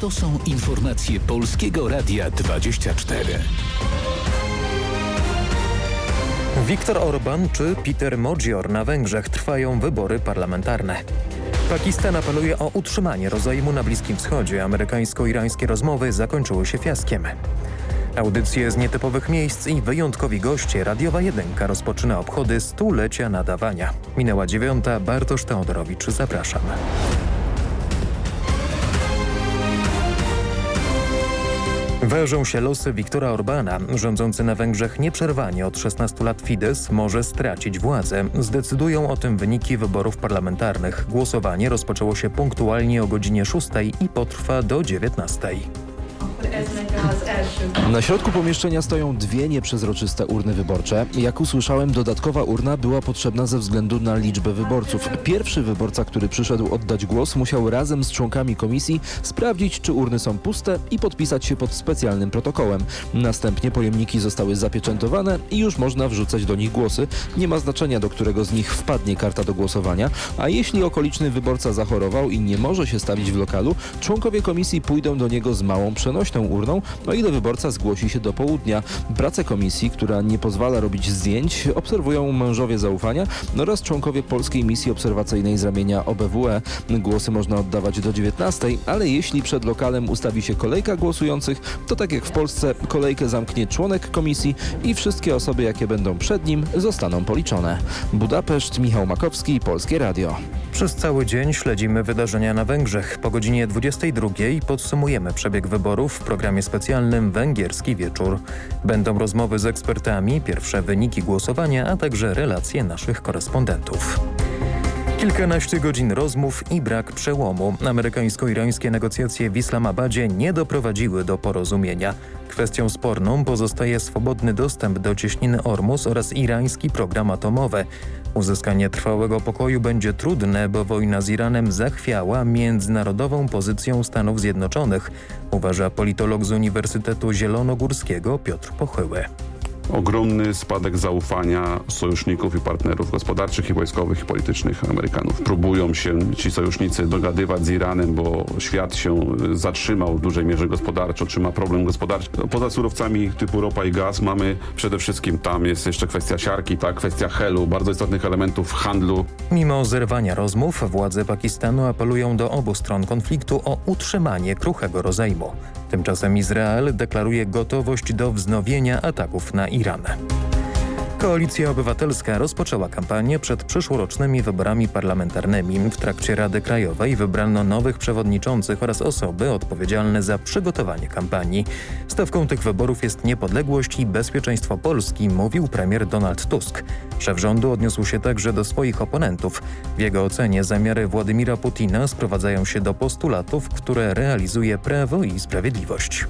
To są informacje Polskiego Radia 24. Viktor Orban czy Peter Modzior na Węgrzech trwają wybory parlamentarne. Pakistan apeluje o utrzymanie rozejmu na Bliskim Wschodzie. Amerykańsko-irańskie rozmowy zakończyły się fiaskiem. Audycje z nietypowych miejsc i wyjątkowi goście Radiowa Jedynka rozpoczyna obchody stulecia nadawania. Minęła dziewiąta, Bartosz Teodorowicz, zapraszam. Ważą się losy Viktora Orbana. Rządzący na Węgrzech nieprzerwanie od 16 lat Fidesz może stracić władzę. Zdecydują o tym wyniki wyborów parlamentarnych. Głosowanie rozpoczęło się punktualnie o godzinie 6 i potrwa do 19. Na środku pomieszczenia stoją dwie nieprzezroczyste urny wyborcze. Jak usłyszałem, dodatkowa urna była potrzebna ze względu na liczbę wyborców. Pierwszy wyborca, który przyszedł oddać głos, musiał razem z członkami komisji sprawdzić, czy urny są puste i podpisać się pod specjalnym protokołem. Następnie pojemniki zostały zapieczętowane i już można wrzucać do nich głosy. Nie ma znaczenia, do którego z nich wpadnie karta do głosowania, a jeśli okoliczny wyborca zachorował i nie może się stawić w lokalu, członkowie komisji pójdą do niego z małą przenośną urną, o ile wyborca zgłosi się do południa. Pracę komisji, która nie pozwala robić zdjęć, obserwują mężowie zaufania oraz członkowie polskiej misji obserwacyjnej z ramienia OBWE. Głosy można oddawać do 19, ale jeśli przed lokalem ustawi się kolejka głosujących, to tak jak w Polsce kolejkę zamknie członek komisji i wszystkie osoby, jakie będą przed nim, zostaną policzone. Budapeszt, Michał Makowski, Polskie Radio. Przez cały dzień śledzimy wydarzenia na Węgrzech. Po godzinie 22 podsumujemy przebieg wyborów w programie specjalnym Węgierski Wieczór. Będą rozmowy z ekspertami, pierwsze wyniki głosowania, a także relacje naszych korespondentów. Kilkanaście godzin rozmów i brak przełomu. Amerykańsko-irańskie negocjacje w Islamabadzie nie doprowadziły do porozumienia. Kwestią sporną pozostaje swobodny dostęp do cieśniny Ormus oraz irański program atomowy. Uzyskanie trwałego pokoju będzie trudne, bo wojna z Iranem zachwiała międzynarodową pozycją Stanów Zjednoczonych, uważa politolog z Uniwersytetu Zielonogórskiego Piotr Pochyły ogromny spadek zaufania sojuszników i partnerów gospodarczych i wojskowych i politycznych Amerykanów. Próbują się ci sojusznicy dogadywać z Iranem, bo świat się zatrzymał w dużej mierze gospodarczo, czy ma problem gospodarczy. Poza surowcami typu ropa i gaz mamy przede wszystkim tam jest jeszcze kwestia siarki, ta kwestia helu, bardzo istotnych elementów handlu. Mimo zerwania rozmów władze Pakistanu apelują do obu stron konfliktu o utrzymanie kruchego rozejmu. Tymczasem Izrael deklaruje gotowość do wznowienia ataków na Iran. Koalicja Obywatelska rozpoczęła kampanię przed przyszłorocznymi wyborami parlamentarnymi. W trakcie Rady Krajowej wybrano nowych przewodniczących oraz osoby odpowiedzialne za przygotowanie kampanii. Stawką tych wyborów jest niepodległość i bezpieczeństwo Polski, mówił premier Donald Tusk. Szef rządu odniósł się także do swoich oponentów. W jego ocenie zamiary Władimira Putina sprowadzają się do postulatów, które realizuje Prawo i Sprawiedliwość.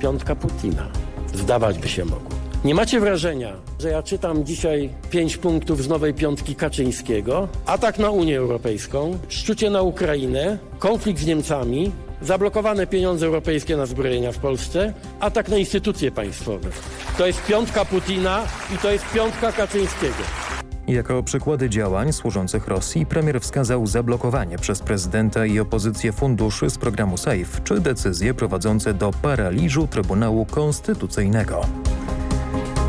Piątka Putina. Zdawać by się mogło. Nie macie wrażenia, że ja czytam dzisiaj pięć punktów z nowej piątki Kaczyńskiego, atak na Unię Europejską, szczucie na Ukrainę, konflikt z Niemcami, zablokowane pieniądze europejskie na zbrojenia w Polsce, atak na instytucje państwowe. To jest piątka Putina i to jest piątka Kaczyńskiego. Jako przykłady działań służących Rosji premier wskazał zablokowanie przez prezydenta i opozycję funduszy z programu SAFE czy decyzje prowadzące do paraliżu Trybunału Konstytucyjnego.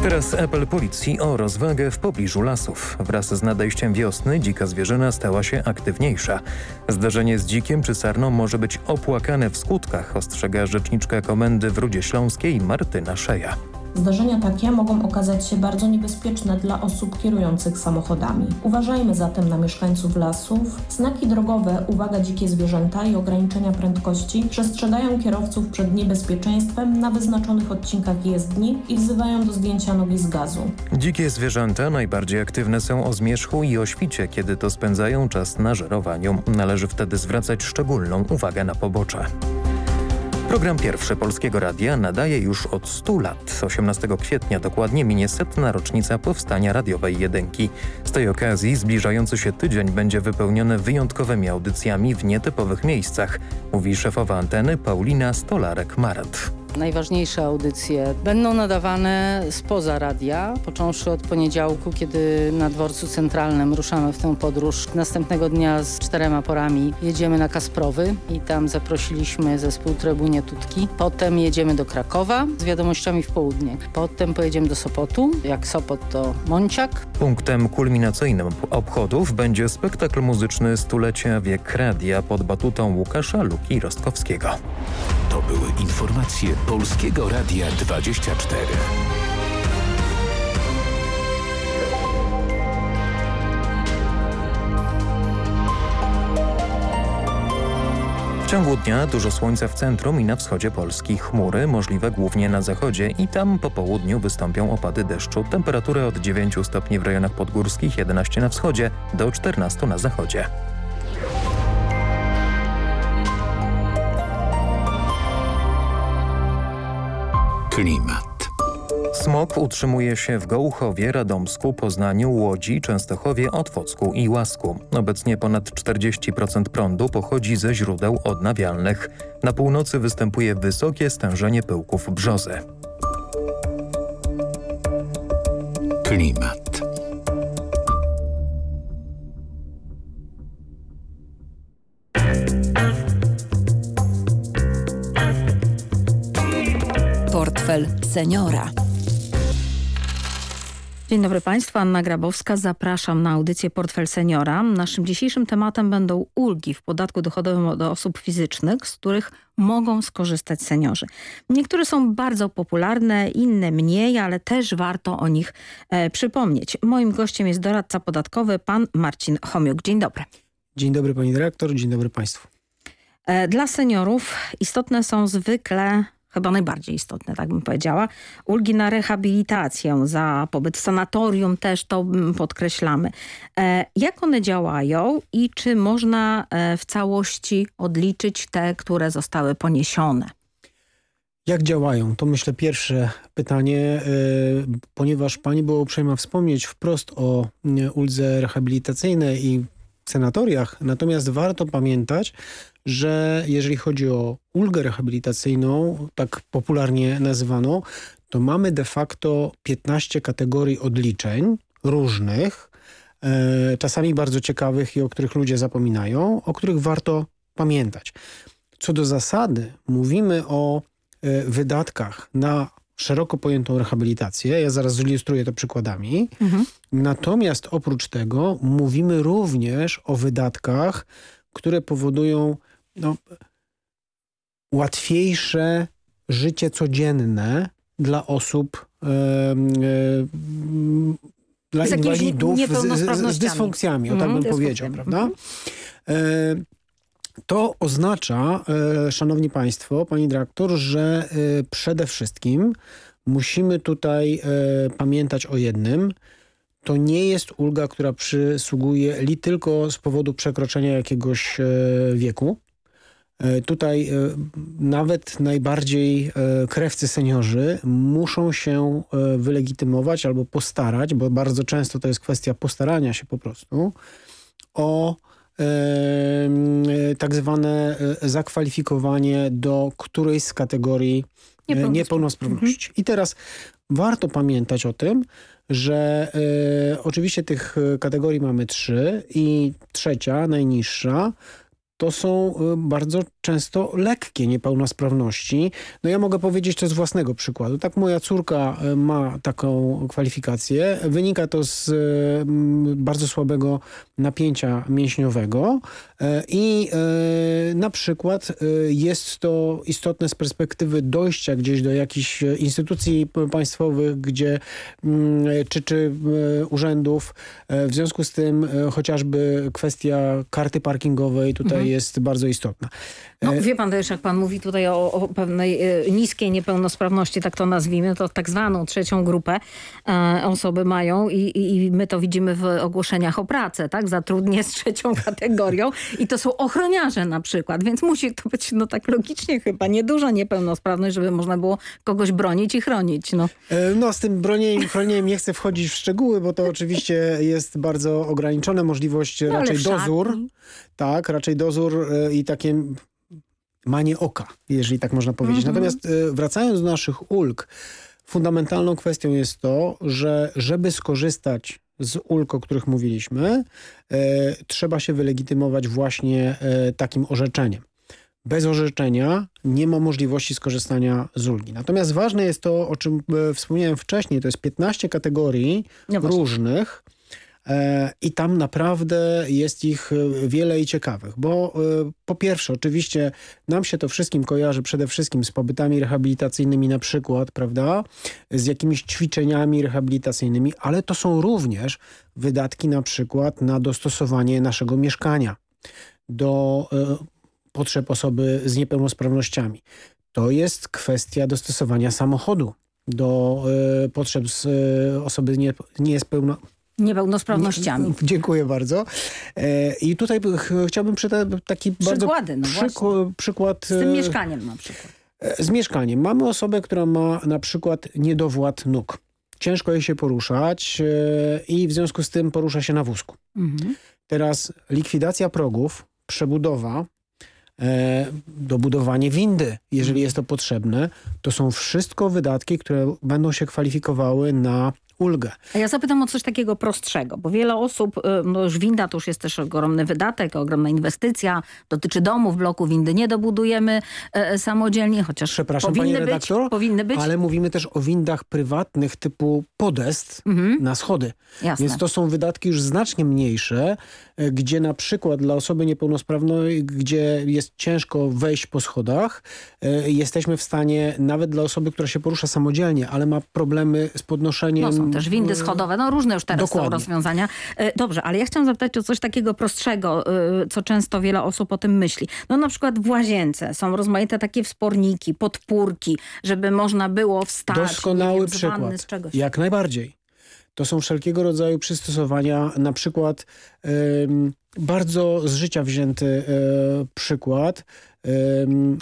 Teraz apel policji o rozwagę w pobliżu lasów. Wraz z nadejściem wiosny dzika zwierzyna stała się aktywniejsza. Zdarzenie z dzikiem czy sarną może być opłakane w skutkach, ostrzega rzeczniczka Komendy w Rudzie Śląskiej Martyna Szeja. Zdarzenia takie mogą okazać się bardzo niebezpieczne dla osób kierujących samochodami. Uważajmy zatem na mieszkańców lasów. Znaki drogowe, uwaga dzikie zwierzęta i ograniczenia prędkości przestrzegają kierowców przed niebezpieczeństwem na wyznaczonych odcinkach jezdni i wzywają do zdjęcia nogi z gazu. Dzikie zwierzęta najbardziej aktywne są o zmierzchu i o świcie, kiedy to spędzają czas na żerowaniu. Należy wtedy zwracać szczególną uwagę na pobocze. Program pierwszy Polskiego Radia nadaje już od 100 lat. 18 kwietnia dokładnie minie setna rocznica powstania radiowej jedynki. Z tej okazji zbliżający się tydzień będzie wypełniony wyjątkowymi audycjami w nietypowych miejscach, mówi szefowa anteny Paulina Stolarek-Marat. Najważniejsze audycje będą nadawane spoza radia, począwszy od poniedziałku, kiedy na dworcu centralnym ruszamy w tę podróż. Następnego dnia z czterema porami jedziemy na Kasprowy i tam zaprosiliśmy zespół Trybunie Tutki. Potem jedziemy do Krakowa z wiadomościami w południe. Potem pojedziemy do Sopotu. Jak Sopot to Monciak. Punktem kulminacyjnym obchodów będzie spektakl muzyczny Stulecia Wiek Radia pod batutą Łukasza Luki Rostkowskiego. To były informacje Polskiego Radia 24. W ciągu dnia dużo słońca w centrum i na wschodzie Polski. Chmury możliwe głównie na zachodzie i tam po południu wystąpią opady deszczu. Temperatury od 9 stopni w rejonach podgórskich, 11 na wschodzie do 14 na zachodzie. Klimat. Smog utrzymuje się w Gołuchowie, Radomsku, Poznaniu, Łodzi, Częstochowie, Otwocku i Łasku. Obecnie ponad 40% prądu pochodzi ze źródeł odnawialnych. Na północy występuje wysokie stężenie pyłków brzozy. Klimat. Seniora. Dzień dobry Państwu, Anna Grabowska. Zapraszam na audycję Portfel Seniora. Naszym dzisiejszym tematem będą ulgi w podatku dochodowym od osób fizycznych, z których mogą skorzystać seniorzy. Niektóre są bardzo popularne, inne mniej, ale też warto o nich e, przypomnieć. Moim gościem jest doradca podatkowy, pan Marcin Chomiuk. Dzień dobry. Dzień dobry pani dyrektor, dzień dobry państwu. E, dla seniorów istotne są zwykle chyba najbardziej istotne, tak bym powiedziała. Ulgi na rehabilitację, za pobyt w sanatorium też to podkreślamy. E, jak one działają i czy można e, w całości odliczyć te, które zostały poniesione? Jak działają? To myślę pierwsze pytanie, e, ponieważ pani była uprzejma wspomnieć wprost o uldze rehabilitacyjnej i sanatoriach, natomiast warto pamiętać, że jeżeli chodzi o ulgę rehabilitacyjną, tak popularnie nazywaną, to mamy de facto 15 kategorii odliczeń różnych, e, czasami bardzo ciekawych i o których ludzie zapominają, o których warto pamiętać. Co do zasady mówimy o e, wydatkach na szeroko pojętą rehabilitację. Ja zaraz zilustruję to przykładami. Mhm. Natomiast oprócz tego mówimy również o wydatkach, które powodują no, łatwiejsze życie codzienne dla osób, e, e, dla z inwalidów z, z, dysfunkcjami, o tak mhm, bym powiedział, prawda? E, to oznacza, e, szanowni państwo, pani dyrektor, że e, przede wszystkim musimy tutaj pamiętać o jednym, to nie jest ulga, która przysługuje li tylko z powodu przekroczenia jakiegoś wieku. E, tutaj e, nawet najbardziej e, krewcy seniorzy muszą się wylegitymować albo postarać, bo bardzo często to jest kwestia postarania się po prostu o tak zwane zakwalifikowanie do którejś z kategorii niepełnosprawności. Mhm. I teraz warto pamiętać o tym, że oczywiście tych kategorii mamy trzy i trzecia, najniższa, to są y, bardzo często lekkie niepełnosprawności. No ja mogę powiedzieć to z własnego przykładu. Tak moja córka y, ma taką kwalifikację. Wynika to z y, bardzo słabego napięcia mięśniowego i na przykład jest to istotne z perspektywy dojścia gdzieś do jakichś instytucji państwowych, gdzie czy, czy urzędów. W związku z tym chociażby kwestia karty parkingowej tutaj mhm jest bardzo istotna. No, e, wie pan też, jak pan mówi tutaj o, o pewnej e, niskiej niepełnosprawności, tak to nazwijmy, to tak zwaną trzecią grupę e, osoby mają i, i, my to widzimy w ogłoszeniach o pracę, tak? Zatrudnię z trzecią kategorią i to są ochroniarze na przykład, więc musi to być no tak logicznie chyba nieduża niepełnosprawność, żeby można było kogoś bronić i chronić. No, e, no z tym bronieniem i chronieniem nie chcę wchodzić w szczegóły, bo to oczywiście jest bardzo ograniczone możliwość no, raczej dozór. Tak, raczej dozór e, i takie manie oka, jeżeli tak można powiedzieć. Mhm. Natomiast y, wracając do naszych ulg, fundamentalną kwestią jest to, że żeby skorzystać z ulg, o których mówiliśmy, e, trzeba się wylegitymować właśnie e, takim orzeczeniem. Bez orzeczenia nie ma możliwości skorzystania z ulgi. Natomiast ważne jest to, o czym e, wspomniałem wcześniej, to jest 15 kategorii no różnych, I tam naprawdę jest ich e, wiele i ciekawych, bo e, po pierwsze oczywiście nam się to wszystkim kojarzy przede wszystkim z pobytami rehabilitacyjnymi na przykład, prawda, z jakimiś ćwiczeniami rehabilitacyjnymi, ale to są również wydatki na przykład na dostosowanie naszego mieszkania do potrzeb osoby z niepełnosprawnościami. To jest kwestia dostosowania samochodu do potrzeb osoby nie, niepełnosprawnościami. Dziękuję bardzo. E, I tutaj chciałbym przytać taki Przykłady, bardzo no przykład... Z tym e, mieszkaniem na przykład. E, z mieszkaniem. Mamy osobę, która ma na przykład niedowład nóg. Ciężko jej się poruszać i w związku z tym porusza się na wózku. Mhm. Teraz likwidacja progów, przebudowa, dobudowanie windy, jeżeli mhm. jest to potrzebne, to są wszystko wydatki, które będą się kwalifikowały na ulgę. A ja zapytam o coś takiego prostszego, bo wiele osób, y, no już winda to już jest też ogromny wydatek, ogromna inwestycja, dotyczy domów, bloku windy nie dobudujemy e, e samodzielnie, chociaż Przepraszam, powinny, redaktor, być, powinny być. Ale mówimy też o windach prywatnych typu podest mhm. na schody. Jasne. Więc to są wydatki już znacznie mniejsze, e, gdzie na przykład dla osoby niepełnosprawnej, gdzie jest ciężko wejść po schodach, e, jesteśmy w stanie, nawet dla osoby, która się porusza samodzielnie, ale ma problemy z podnoszeniem no też windy schodowe, no różne już teraz Dokładnie. są rozwiązania. E, dobrze, ale ja chciałam zapytać o coś takiego prostszego, e, co często wiele osób o tym myśli. No na przykład w łazience są rozmaite takie wsporniki, podpórki, żeby można było wstać. Doskonały wiem, przykład. Jak najbardziej. To są wszelkiego rodzaju przystosowania, na przykład bardzo z życia wzięty e, przykład,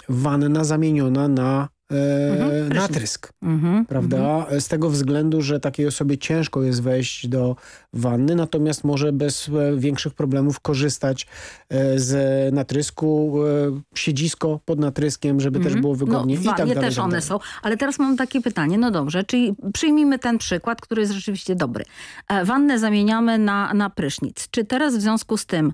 wanna zamieniona na mhm, natrysk, mhm, prawda? Mhm. Z tego względu, że takiej osobie ciężko jest wejść do wanny, natomiast może bez e, większych problemów korzystać e, z natrysku, siedzisko pod natryskiem, żeby też było wygodnie no, i tak dalej. też tak one są, ale teraz mam takie pytanie, no dobrze, czyli przyjmijmy ten przykład, który jest rzeczywiście dobry. Wannę zamieniamy na, na prysznic. Czy teraz w związku z tym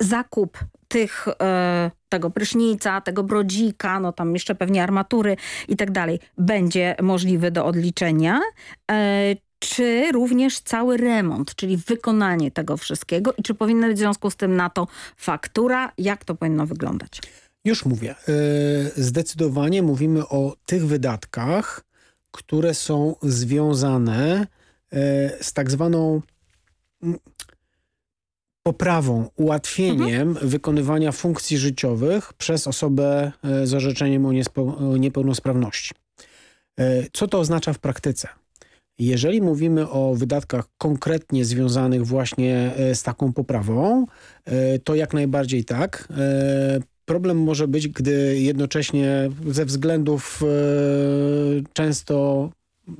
zakup tych, e, tego prysznica, tego brodzika, no tam jeszcze pewnie armatury i tak dalej, będzie możliwy do odliczenia. E, czy również cały remont, czyli wykonanie tego wszystkiego i czy powinna być w związku z tym na to faktura? Jak to powinno wyglądać? Już mówię. E, zdecydowanie mówimy o tych wydatkach, które są związane z tak zwaną poprawą, ułatwieniem mhm. wykonywania funkcji życiowych przez osobę e, z orzeczeniem o, o niepełnosprawności. E, co to oznacza w praktyce? Jeżeli mówimy o wydatkach konkretnie związanych właśnie e, z taką poprawą, to jak najbardziej tak. Problem może być, gdy jednocześnie ze względów często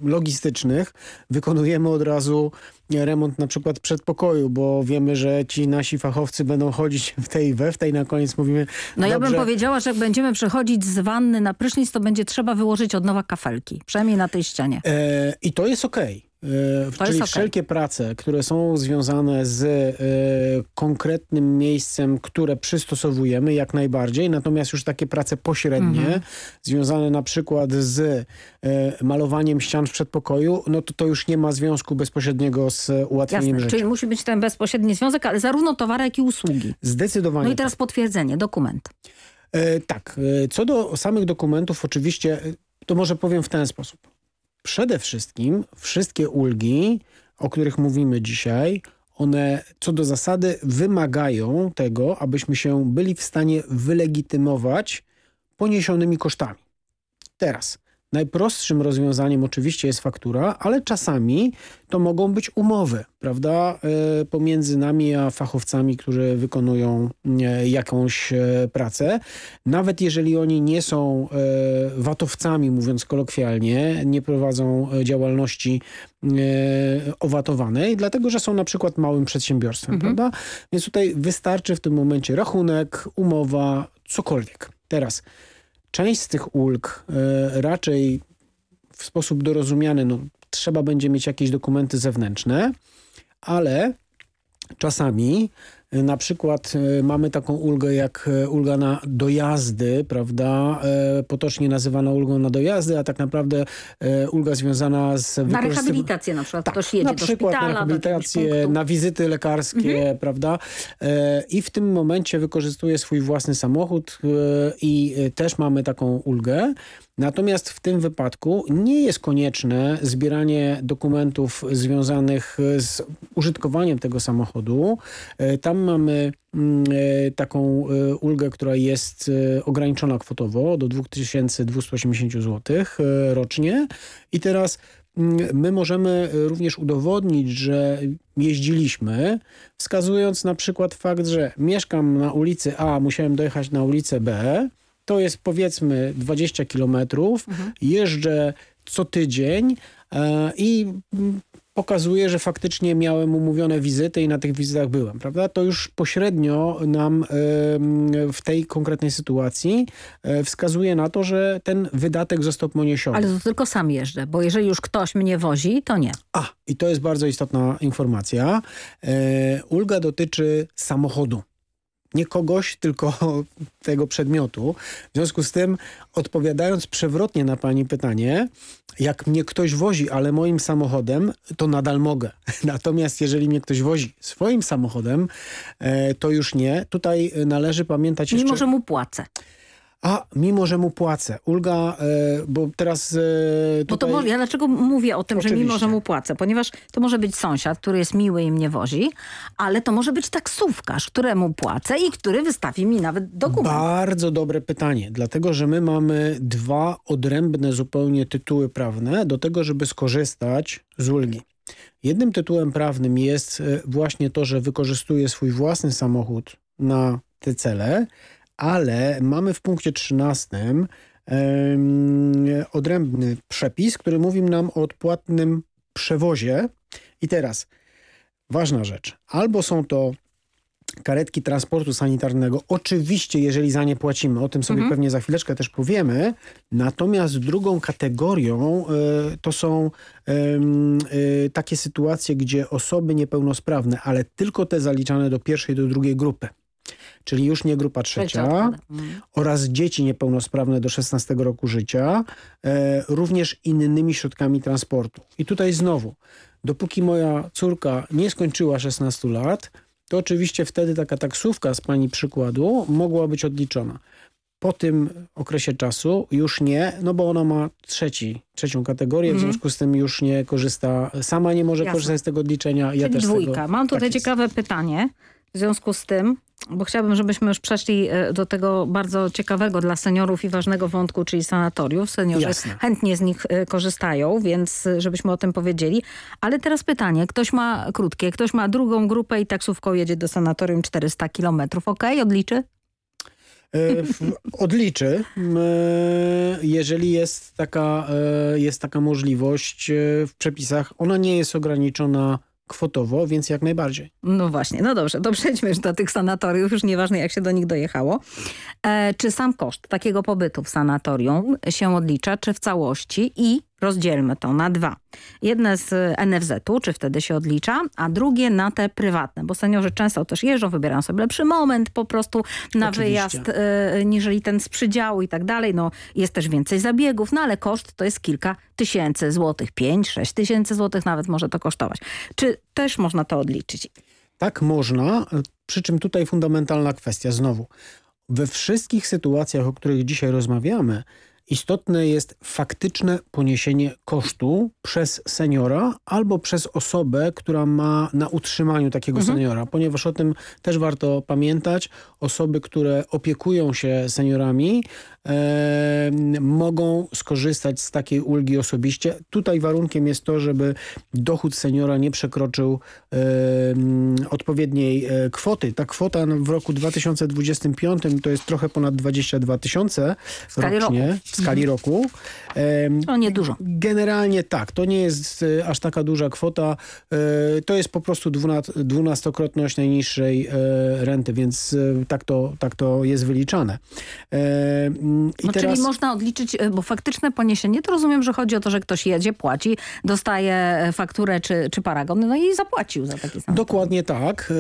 logistycznych wykonujemy od razu remont na przykład przedpokoju, bo wiemy, że ci nasi fachowcy będą chodzić w tej i we w tej, na koniec mówimy... No dobrze. ja bym powiedziała, że jak będziemy przechodzić z wanny na prysznic, to będzie trzeba wyłożyć od nowa kafelki, przynajmniej na tej ścianie. E, I to jest okej. Okay. E, czyli okay. wszelkie prace, które są związane z e, konkretnym miejscem, które przystosowujemy jak najbardziej, natomiast już takie prace pośrednie, mm -hmm. związane na przykład z e, malowaniem ścian w przedpokoju, no to to już nie ma związku bezpośredniego z ułatwieniem Jasne, rzeczy. Czyli musi być ten bezpośredni związek, ale zarówno towary, jak i usługi. Zdecydowanie. No i teraz tak. potwierdzenie, dokument. E, tak, co do samych dokumentów oczywiście, to może powiem w ten sposób przede wszystkim wszystkie ulgi, o których mówimy dzisiaj, one co do zasady wymagają tego, abyśmy się byli w stanie wylegitymować poniesionymi kosztami. Teraz, Najprostszym rozwiązaniem oczywiście jest faktura, ale czasami to mogą być umowy, prawda, e, pomiędzy nami a fachowcami, którzy wykonują e, jakąś e, pracę. Nawet jeżeli oni nie są watowcami, mówiąc kolokwialnie, nie prowadzą działalności owatowanej, dlatego że są na przykład małym przedsiębiorstwem, mhm. prawda? Więc tutaj wystarczy w tym momencie rachunek, umowa, cokolwiek. Teraz, część z tych ulg e, raczej w sposób dorozumiany, no, trzeba będzie mieć jakieś dokumenty zewnętrzne, ale czasami na przykład e, mamy taką ulgę jak e, ulga na dojazdy, prawda? E, potocznie nazywana ulgą na dojazdy, a tak naprawdę ulga związana z... Na rehabilitację na przykład. Tak, Ktoś jedzie na przykład szpitala, na rehabilitację, na wizyty lekarskie, mhm. prawda? I w tym momencie wykorzystuje swój własny samochód i też mamy taką ulgę. Natomiast w tym wypadku nie jest konieczne zbieranie dokumentów związanych z użytkowaniem tego samochodu. E, tam mamy mm, e, taką e, ulgę, która jest ograniczona kwotowo do 2280 zł rocznie. I teraz mm, my możemy również udowodnić, że jeździliśmy, wskazując na przykład fakt, że mieszkam na ulicy A, musiałem dojechać na ulicę B, to jest powiedzmy 20 kilometrów, mhm. jeżdżę co tydzień e, i pokazuje, że faktycznie miałem umówione wizyty i na tych wizytach byłem, prawda? To już pośrednio nam e, w tej konkretnej sytuacji e, wskazuje na to, że ten wydatek został poniesiony. Ale to tylko sam jeżdżę, bo jeżeli już ktoś mnie wozi, to nie. A, i to jest bardzo istotna informacja. Ulga dotyczy samochodu nie kogoś, tylko tego przedmiotu. W związku z tym, odpowiadając przewrotnie na pani pytanie, jak mnie ktoś wozi, ale moim samochodem, to nadal mogę. Natomiast jeżeli mnie ktoś wozi swoim samochodem, e, to już nie. Tutaj należy pamiętać jeszcze... Mimo, że mu płacę. A, mimo że mu płacę. Ulga, e, bo teraz e, tutaj... Bo to może, ja dlaczego mówię o tym, Oczywiście. że mimo że mu płacę? Ponieważ to może być sąsiad, który jest miły i mnie wozi, ale to może być taksówkarz, któremu płacę i który wystawi mi nawet dokument. Bardzo dobre pytanie, dlatego że my mamy dwa odrębne zupełnie tytuły prawne do tego, żeby skorzystać z ulgi. Jednym tytułem prawnym jest e, właśnie to, że wykorzystuje swój własny samochód na te cele, ale mamy w punkcie 13 odrębny przepis, który mówi nam o odpłatnym przewozie. I teraz ważna rzecz. Albo są to karetki transportu sanitarnego. Oczywiście, jeżeli za nie płacimy, o tym sobie mhm. pewnie za chwileczkę też powiemy. Natomiast drugą kategorią y, to są y, y, takie sytuacje, gdzie osoby niepełnosprawne, ale tylko te zaliczane do pierwszej, do drugiej grupy czyli już nie grupa trzecia, mhm. oraz dzieci niepełnosprawne do 16 roku życia, e, również innymi środkami transportu. I tutaj znowu, dopóki moja córka nie skończyła 16 lat, to oczywiście wtedy taka taksówka z pani przykładu mogła być odliczona. Po tym okresie czasu już nie, no bo ona ma trzeci, trzecią kategorię, w mhm. związku z tym już nie korzysta, sama nie może Jasne. korzystać z tego odliczenia. Czyli ja też dwójka. Tego, Mam tutaj tak ciekawe pytanie. W związku z tym, bo chciałabym, żebyśmy już przeszli e, do tego bardzo ciekawego dla seniorów i ważnego wątku, czyli sanatoriów. Seniorzy Jasne. chętnie z nich e, korzystają, więc e, żebyśmy o tym powiedzieli. Ale teraz pytanie, ktoś ma krótkie, ktoś ma drugą grupę i taksówką jedzie do sanatorium 400 kilometrów. Ok, odliczy? odliczy, jeżeli jest taka, jest taka możliwość w przepisach. Ona nie jest ograniczona kwotowo, więc jak najbardziej. No właśnie, no dobrze, to przejdźmy już do tych sanatoriów, już nieważne jak się do nich dojechało. E, czy sam koszt takiego pobytu w sanatorium się odlicza, czy w całości i Rozdzielmy to na dwa. Jedne z NFZ-u, czy wtedy się odlicza, a drugie na te prywatne, bo seniorzy często też jeżdżą, wybierają sobie lepszy moment po prostu na Oczywiście. wyjazd, y, niżeli ten z przydziału i tak dalej. No, jest też więcej zabiegów, no ale koszt to jest kilka tysięcy złotych, pięć, sześć tysięcy złotych nawet może to kosztować. Czy też można to odliczyć? Tak można, przy czym tutaj fundamentalna kwestia znowu. We wszystkich sytuacjach, o których dzisiaj rozmawiamy, Istotne jest faktyczne poniesienie kosztu przez seniora albo przez osobę, która ma na utrzymaniu takiego mhm. seniora, ponieważ o tym też warto pamiętać. Osoby, które opiekują się seniorami e, mogą skorzystać z takiej ulgi osobiście. Tutaj warunkiem jest to, żeby dochód seniora nie przekroczył e, odpowiedniej e, kwoty. Ta kwota w roku 2025 to jest trochę ponad 22 tysiące rocznie roku. w skali mhm. roku. To nie dużo. Generalnie tak, to nie jest e, aż taka duża kwota. E, to jest po prostu dwunastokrotność najniższej renty, więc tak to, tak to jest wyliczane. No, teraz... Czyli można odliczyć, bo faktyczne poniesienie, to rozumiem, że chodzi o to, że ktoś jedzie, płaci, dostaje fakturę czy, czy paragon, no i zapłacił za taki samochód. Dokładnie tak.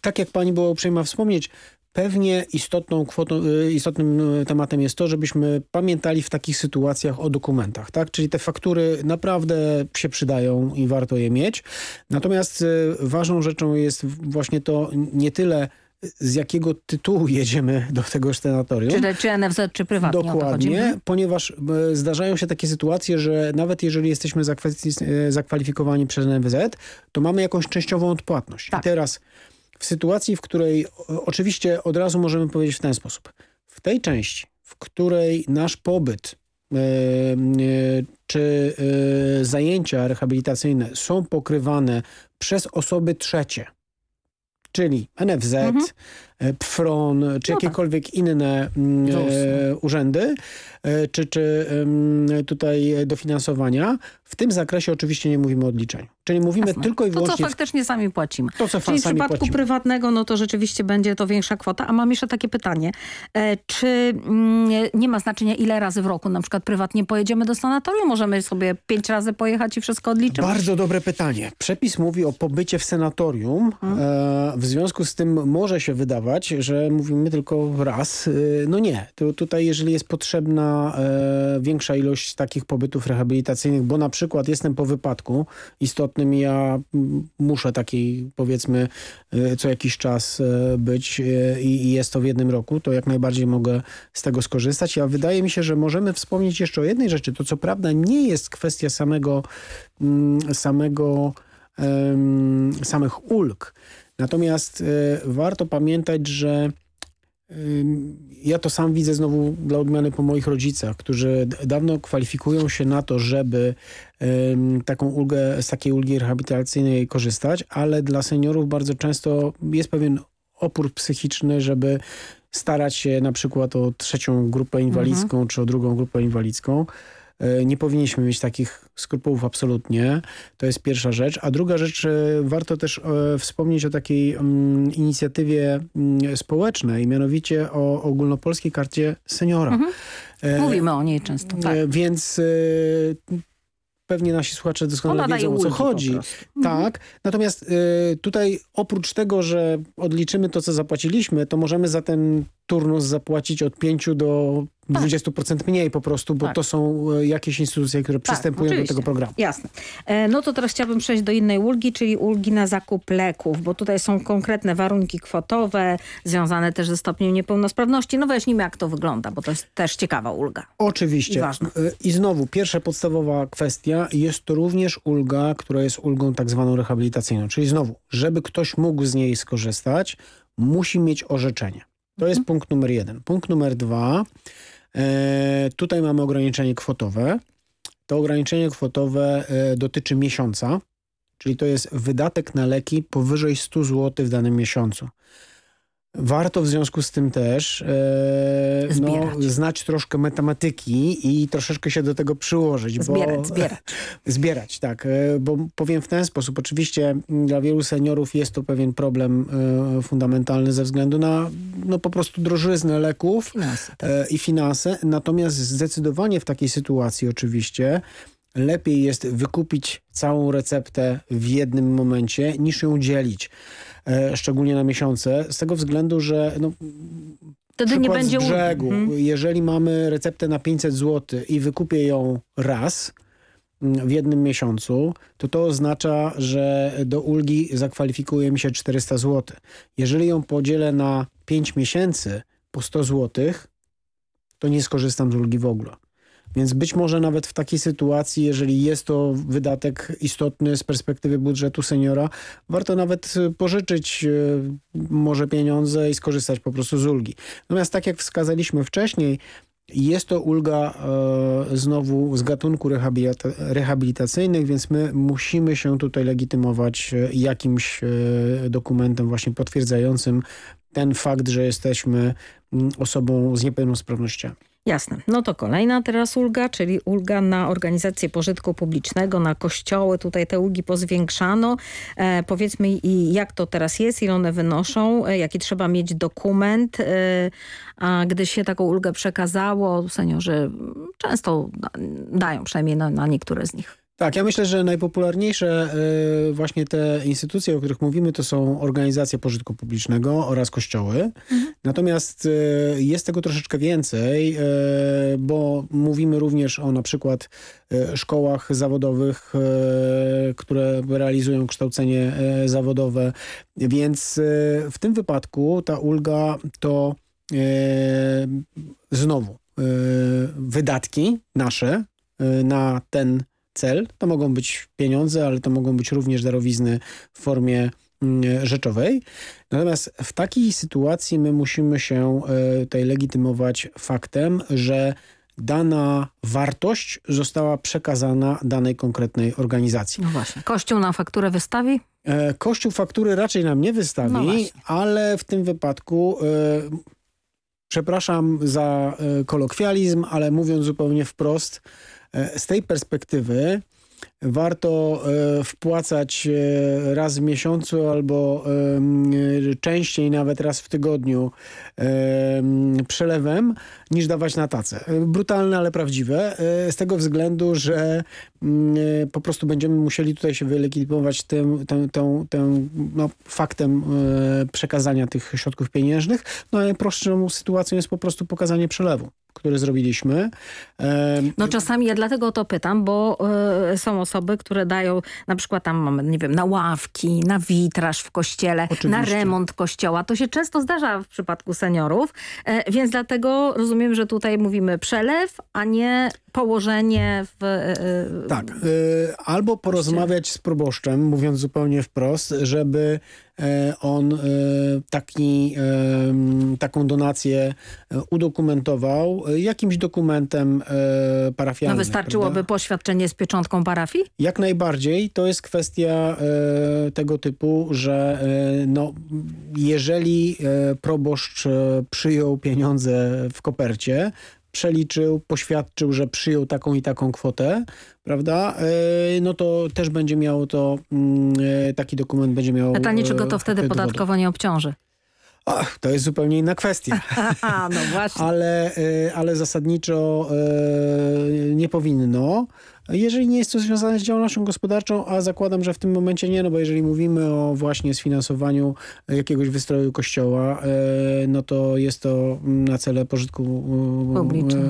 Tak jak pani była uprzejma wspomnieć, Pewnie istotną kwotą, istotnym tematem jest to, żebyśmy pamiętali w takich sytuacjach o dokumentach, tak? Czyli te faktury naprawdę się przydają i warto je mieć. Natomiast ważną rzeczą jest właśnie to nie tyle z jakiego tytułu jedziemy do tego senatorium. Czy, czy NFZ, czy prywatnie Dokładnie, mhm. ponieważ zdarzają się takie sytuacje, że nawet jeżeli jesteśmy zakwalifikowani przez NFZ, to mamy jakąś częściową odpłatność. Tak. I teraz w sytuacji, w której oczywiście od razu możemy powiedzieć w ten sposób. W tej części, w której nasz pobyt e, e, czy e, zajęcia rehabilitacyjne są pokrywane przez osoby trzecie, czyli NFZ, mhm. PFRON, czy no jakiekolwiek tak. inne mm, e, urzędy, e, czy, czy e, tutaj dofinansowania. W tym zakresie oczywiście nie mówimy o odliczeniu. Czyli mówimy Jasne. tylko i wyłącznie... To, co faktycznie sami płacimy. To, co Czyli w przypadku płacimy. prywatnego, no to rzeczywiście będzie to większa kwota. A mam jeszcze takie pytanie. E, czy mm, nie ma znaczenia, ile razy w roku na przykład prywatnie pojedziemy do sanatorium? Możemy sobie pięć razy pojechać i wszystko odliczyć? Bardzo dobre pytanie. Przepis mówi o pobycie w senatorium. Hmm. E, w związku z tym może się wydawać, że mówimy tylko raz. E, no nie. To tutaj jeżeli jest potrzebna e, większa ilość takich pobytów rehabilitacyjnych, bo na przykład jestem po wypadku istotnym i ja muszę takiej powiedzmy e, co jakiś czas e, być i jest to w jednym roku, to jak najbardziej mogę z tego skorzystać. A wydaje mi się, że możemy wspomnieć jeszcze o jednej rzeczy. To co prawda nie jest kwestia samego, samego samych ulg. Natomiast warto pamiętać, że ja to sam widzę znowu dla odmiany po moich rodzicach, którzy dawno kwalifikują się na to, żeby taką ulgę, z takiej ulgi rehabilitacyjnej korzystać, ale dla seniorów bardzo często jest pewien opór psychiczny, żeby starać się na przykład o trzecią grupę inwalidzką mhm. czy o drugą grupę inwalidzką. E, nie powinniśmy mieć takich skrupułów absolutnie. To jest pierwsza rzecz. A druga rzecz, e, warto też e, wspomnieć o takiej mm, inicjatywie mm, społecznej, mianowicie o ogólnopolskiej karcie seniora. Mhm. Mówimy o niej często. Tak. Więc pewnie nasi słuchacze doskonale Ona wiedzą o co chodzi. Mhm. Tak. Natomiast y, tutaj oprócz tego, że odliczymy to, co zapłaciliśmy, to możemy za ten turnus zapłacić od 5 do tak. 20% mniej po prostu, bo tak. to są e, jakieś instytucje, które tak, przystępują oczywiście. do tego programu. Jasne. E, no to teraz chciałabym przejść do innej ulgi, czyli ulgi na zakup leków, bo tutaj są konkretne warunki kwotowe, związane też ze stopniem niepełnosprawności. No weźmy jak to wygląda, bo to jest też ciekawa ulga. Oczywiście. I ważna. E, I znowu, pierwsza podstawowa kwestia, jest to również ulga, która jest ulgą tak zwaną rehabilitacyjną. Czyli znowu, żeby ktoś mógł z niej skorzystać, musi mieć orzeczenie. To jest punkt numer jeden. Punkt numer dwa, e, tutaj mamy ograniczenie kwotowe. To ograniczenie kwotowe e, dotyczy miesiąca, czyli to jest wydatek na leki powyżej 100 zł w danym miesiącu. Warto w związku z tym też e, no, znać troszkę matematyki i troszeczkę się do tego przyłożyć. Zbierać, bo, zbierać. zbierać, tak. E, bo powiem w ten sposób. Oczywiście dla wielu seniorów jest to pewien problem e, fundamentalny ze względu na no, po prostu drożyznę leków finanse, tak. e, i finanse. Natomiast zdecydowanie w takiej sytuacji oczywiście lepiej jest wykupić całą receptę w jednym momencie niż ją dzielić. E, szczególnie na miesiące, z tego względu, że no, Wtedy nie będzie z brzegu, mhm. jeżeli mamy receptę na 500 zł i wykupię ją raz mm, w jednym miesiącu, to to oznacza, że do ulgi zakwalifikuje mi się 400 zł. Jeżeli ją podzielę na 5 miesięcy po 100 zł, to nie skorzystam z ulgi w ogóle. Więc być może nawet w takiej sytuacji, jeżeli jest to wydatek istotny z perspektywy budżetu seniora, warto nawet y, pożyczyć y, może pieniądze i skorzystać po prostu z ulgi. Natomiast tak jak wskazaliśmy wcześniej, Jest to ulga e, znowu z gatunku rehabilita rehabilitacyjnych, więc my musimy się tutaj legitymować jakimś e, dokumentem właśnie potwierdzającym ten fakt, że jesteśmy mm, osobą z niepełnosprawnościami. Jasne. No to kolejna teraz ulga, czyli ulga na organizację pożytku publicznego, na kościoły. Tutaj te ulgi pozwiększano. E, powiedzmy i jak to teraz jest, ile one wynoszą, e, jaki trzeba mieć dokument. E, a gdy się taką ulgę przekazało, seniorzy często dają, przynajmniej na, na niektóre z nich. Tak, ja myślę, że najpopularniejsze y, właśnie te instytucje, o których mówimy, to są organizacje pożytku publicznego oraz kościoły. Mhm. Natomiast y, jest tego troszeczkę więcej, y, bo mówimy również o na przykład szkołach zawodowych, które realizują kształcenie zawodowe. Więc w tym wypadku ta ulga to znowu wydatki nasze na ten cel. To mogą być pieniądze, ale to mogą być również darowizny w formie mm, rzeczowej. Natomiast w takiej sytuacji my musimy się e, tutaj legitymować faktem, że dana wartość została przekazana danej konkretnej organizacji. No właśnie. Kościół na fakturę wystawi? E, Kościół faktury raczej nam nie wystawi, no ale w tym wypadku... E, przepraszam za kolokwializm, ale mówiąc zupełnie wprost, z tej perspektywy warto e, wpłacać e, raz w miesiącu albo częściej, nawet raz w tygodniu przelewem, niż dawać na tacę. Brutalne, ale prawdziwe. Z tego względu, że po prostu będziemy musieli tutaj się wylegitymować tym, tym, tym, tym no, faktem przekazania tych środków pieniężnych. No a najprostszą sytuacją jest po prostu pokazanie przelewu które zrobiliśmy. No czasami ja dlatego to pytam, bo y, są osoby, które dają na przykład tam mamy, nie wiem, na ławki, na witraż w kościele, Oczywiście. na remont kościoła. To się często zdarza w przypadku seniorów, e, więc dlatego rozumiem, że tutaj mówimy przelew, a nie położenie w... E, tak, albo porozmawiać z proboszczem, mówiąc zupełnie wprost, żeby on e, taki, e, taką donację udokumentował jakimś dokumentem parafialnym. No wystarczyłoby prawda? poświadczenie z pieczątką parafii? Jak najbardziej. To jest kwestia tego typu, że no, jeżeli proboszcz przyjął pieniądze w kopercie, przeliczył, poświadczył, że przyjął taką i taką kwotę, prawda, e, no to też będzie miało to, mm, e, taki dokument będzie miał... Pytanie, czy go to wtedy podatkowo nie obciąży? Ach, to jest zupełnie inna kwestia. no właśnie. ale, e, ale zasadniczo nie powinno. Jeżeli nie jest to związane z działalnością gospodarczą, a zakładam, że w tym momencie nie, no bo jeżeli mówimy o właśnie sfinansowaniu jakiegoś wystroju kościoła, e, no to jest to na cele pożytku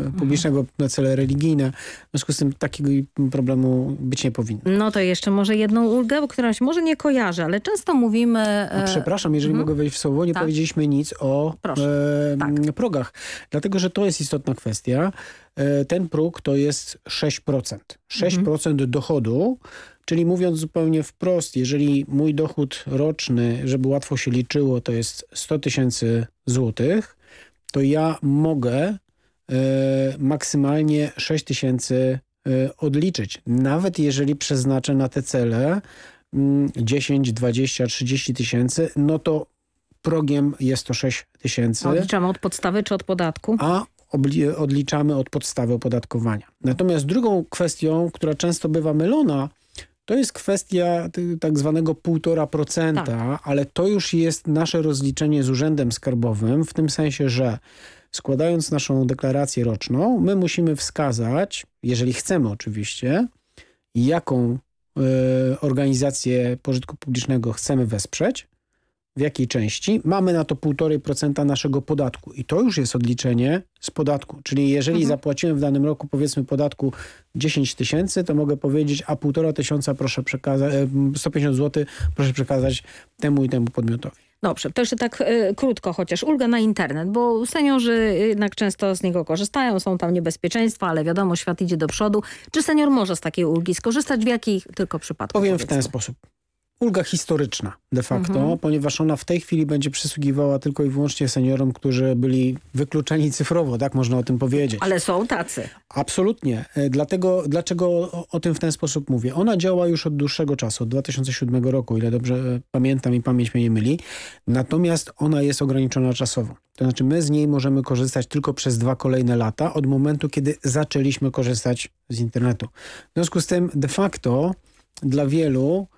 e, publicznego, na cele religijne. W związku z tym takiego problemu być nie powinno. No to jeszcze może jedną ulgę, którą się może nie kojarzy, ale często mówimy... E, no, przepraszam, jeżeli mhm. mogę wejść w słowo, nie tak. powiedzieliśmy nic o e, tak. progach. Dlatego, że to jest istotna kwestia. E, ten próg to jest 6%. 6% mhm. dochodu, czyli mówiąc zupełnie wprost, jeżeli mój dochód roczny, żeby łatwo się liczyło, to jest 100 tysięcy złotych, to ja mogę e, maksymalnie 6 tysięcy e, odliczyć. Nawet jeżeli przeznaczę na te cele 10, 20, 30 tysięcy, no to progiem jest to 6 tysięcy. Odliczamy od podstawy czy od podatku? A odliczamy od podstawy opodatkowania. Natomiast drugą kwestią, która często bywa mylona, to jest kwestia tak zwanego 1,5%, tak. ale to już jest nasze rozliczenie z Urzędem Skarbowym, w tym sensie, że składając naszą deklarację roczną, my musimy wskazać, jeżeli chcemy oczywiście, jaką y, organizację pożytku publicznego chcemy wesprzeć, w jakiej części. Mamy na to 1,5% naszego podatku i to już jest odliczenie z podatku. Czyli jeżeli mhm. zapłaciłem w danym roku powiedzmy podatku 10 tysięcy, to mogę powiedzieć, a 1,5 tysiąca proszę przekazać, 150 zł proszę przekazać temu i temu podmiotowi. Dobrze, to jeszcze tak y, krótko chociaż. Ulga na internet, bo seniorzy jednak często z niego korzystają, są tam niebezpieczeństwa, ale wiadomo, świat idzie do przodu. Czy senior może z takiej ulgi skorzystać? W jakich tylko przypadkach? Powiem w ten sposób. Ulga historyczna de facto, mhm. ponieważ ona w tej chwili będzie przysługiwała tylko i wyłącznie seniorom, którzy byli wykluczeni cyfrowo, tak można o tym powiedzieć. Ale są tacy. Absolutnie. E, dlatego, dlaczego o, o tym w ten sposób mówię? Ona działa już od dłuższego czasu, od 2007 roku, ile dobrze pamiętam i pamięć mnie nie myli. Natomiast ona jest ograniczona czasowo. To znaczy my z niej możemy korzystać tylko przez dwa kolejne lata od momentu, kiedy zaczęliśmy korzystać z internetu. W związku z tym de facto dla wielu e,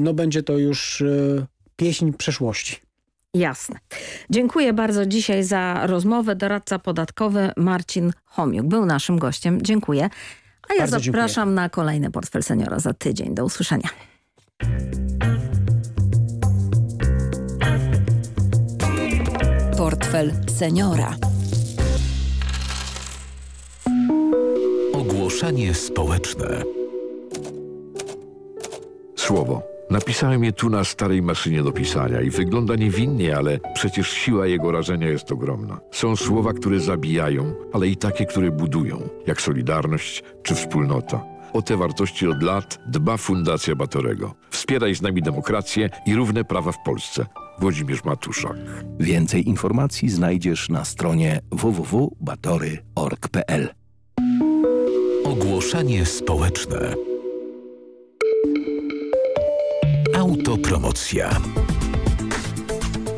no będzie to już e, pieśń przeszłości. Jasne. Dziękuję bardzo dzisiaj za rozmowę. Doradca podatkowy Marcin Homiuk był naszym gościem. Dziękuję. A ja bardzo zapraszam dziękuję. na kolejny Portfel Seniora za tydzień. Do usłyszenia. Portfel Seniora. Ogłoszenie społeczne. Słowo. Napisałem je tu na starej maszynie do pisania i wygląda niewinnie, ale przecież siła jego rażenia jest ogromna. Są słowa, które zabijają, ale i takie, które budują, jak solidarność czy wspólnota. O te wartości od lat dba Fundacja Batorego. Wspieraj z nami demokrację i równe prawa w Polsce. Włodzimierz Matuszak. Więcej informacji znajdziesz na stronie www.batory.org.pl Ogłoszenie społeczne. Autopromocja.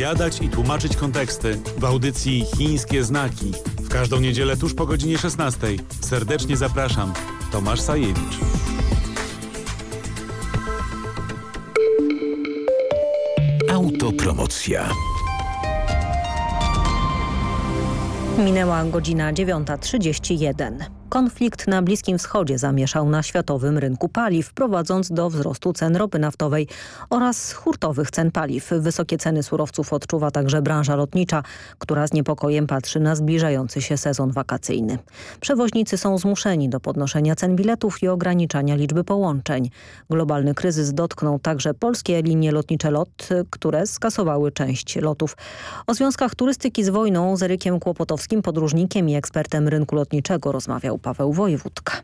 opowiadać i tłumaczyć konteksty w audycji Chińskie Znaki. W każdą niedzielę tuż po godzinie 16. Serdecznie zapraszam. Tomasz Sajewicz. Autopromocja. Minęła godzina 9.31. Konflikt na Bliskim Wschodzie zamieszał na światowym rynku paliw, prowadząc do wzrostu cen ropy naftowej oraz hurtowych cen paliw. Wysokie ceny surowców odczuwa także branża lotnicza, która z niepokojem patrzy na zbliżający się sezon wakacyjny. Przewoźnicy są zmuszeni do podnoszenia cen biletów i ograniczania liczby połączeń. Globalny kryzys dotknął także polskie linie lotnicze LOT, które skasowały część lotów. O związkach turystyki z wojną z Erykiem Kłopotowskim, podróżnikiem i ekspertem rynku lotniczego rozmawiał Paweł Wojewódka.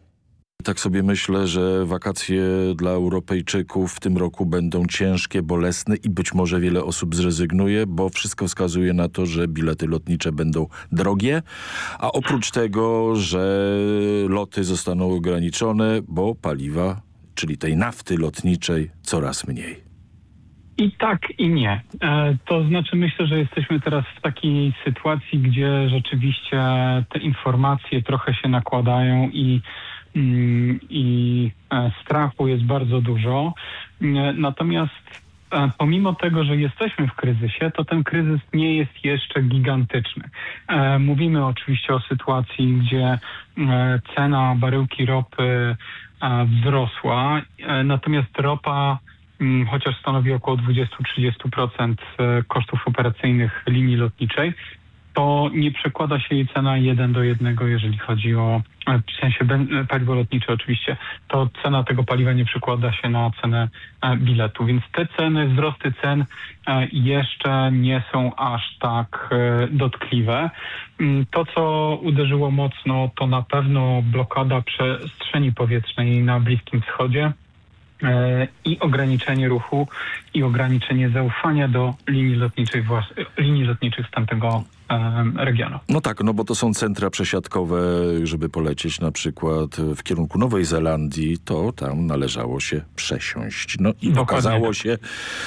Tak sobie myślę, że wakacje dla Europejczyków w tym roku będą ciężkie, bolesne i być może wiele osób zrezygnuje, bo wszystko wskazuje na to, że bilety lotnicze będą drogie, a oprócz tego, że loty zostaną ograniczone, bo paliwa, czyli tej nafty lotniczej coraz mniej. I tak, i nie. E, to znaczy, myślę, że jesteśmy teraz w takiej sytuacji, gdzie rzeczywiście te informacje trochę się nakładają i, mm, i e, strachu jest bardzo dużo. E, natomiast pomimo tego, że jesteśmy w kryzysie, to ten kryzys nie jest jeszcze gigantyczny. Mówimy oczywiście o sytuacji, gdzie cena baryłki ropy wzrosła, natomiast ropa chociaż stanowi około 20-30% e, kosztów operacyjnych linii lotniczej, to nie przekłada się jej cena jeden do jednego, jeżeli chodzi o, e, w sensie e, paliwo lotnicze oczywiście, to cena tego paliwa nie przekłada się na cenę biletu. Więc te ceny, wzrosty cen jeszcze nie są aż tak dotkliwe. Mm, to, co uderzyło mocno, to na pewno blokada przestrzeni powietrznej na Bliskim Wschodzie i ograniczenie ruchu i ograniczenie zaufania do linii lotniczych, linii lotniczych z tamtego regionu. No tak, no bo to są centra przesiadkowe, żeby polecieć na przykład w kierunku Nowej Zelandii, to tam należało się przesiąść. No i Dokładnie okazało tak. się,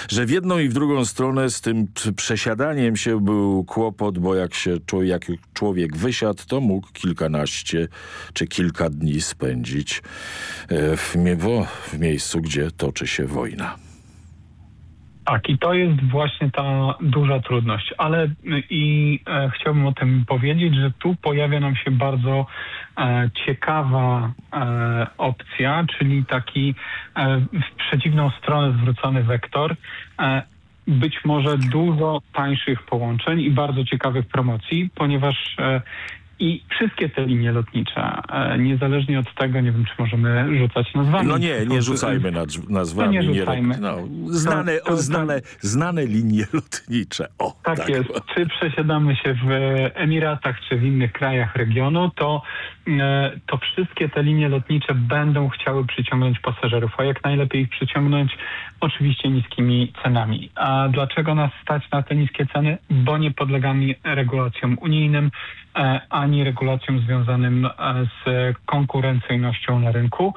że w jedną i w drugą stronę z tym przesiadaniem się był kłopot, bo jak się jak człowiek wysiadł, to mógł kilkanaście czy kilka dni spędzić e, w, w miejscu, gdzie toczy się wojna. Tak, i to jest właśnie ta duża trudność, ale i e, chciałbym o tym powiedzieć, że tu pojawia nam się bardzo e, ciekawa e, opcja, czyli taki e, w przeciwną stronę zwrócony wektor. E, być może dużo tańszych połączeń i bardzo ciekawych promocji, ponieważ e, i wszystkie te linie lotnicze, e, niezależnie od tego, nie wiem, czy możemy rzucać nazwami. No nie, nie rzucajmy nazwami. No nie rzucajmy. No, znane, to, to, znane, znane linie lotnicze. O, tak, tak jest. Czy przesiadamy się w Emiratach, czy w innych krajach regionu, to, e, to wszystkie te linie lotnicze będą chciały przyciągnąć pasażerów, a jak najlepiej ich przyciągnąć oczywiście niskimi cenami. A dlaczego nas stać na te niskie ceny? Bo nie podlegamy regulacjom unijnym, ani regulacjom związanym e, z konkurencyjnością na rynku.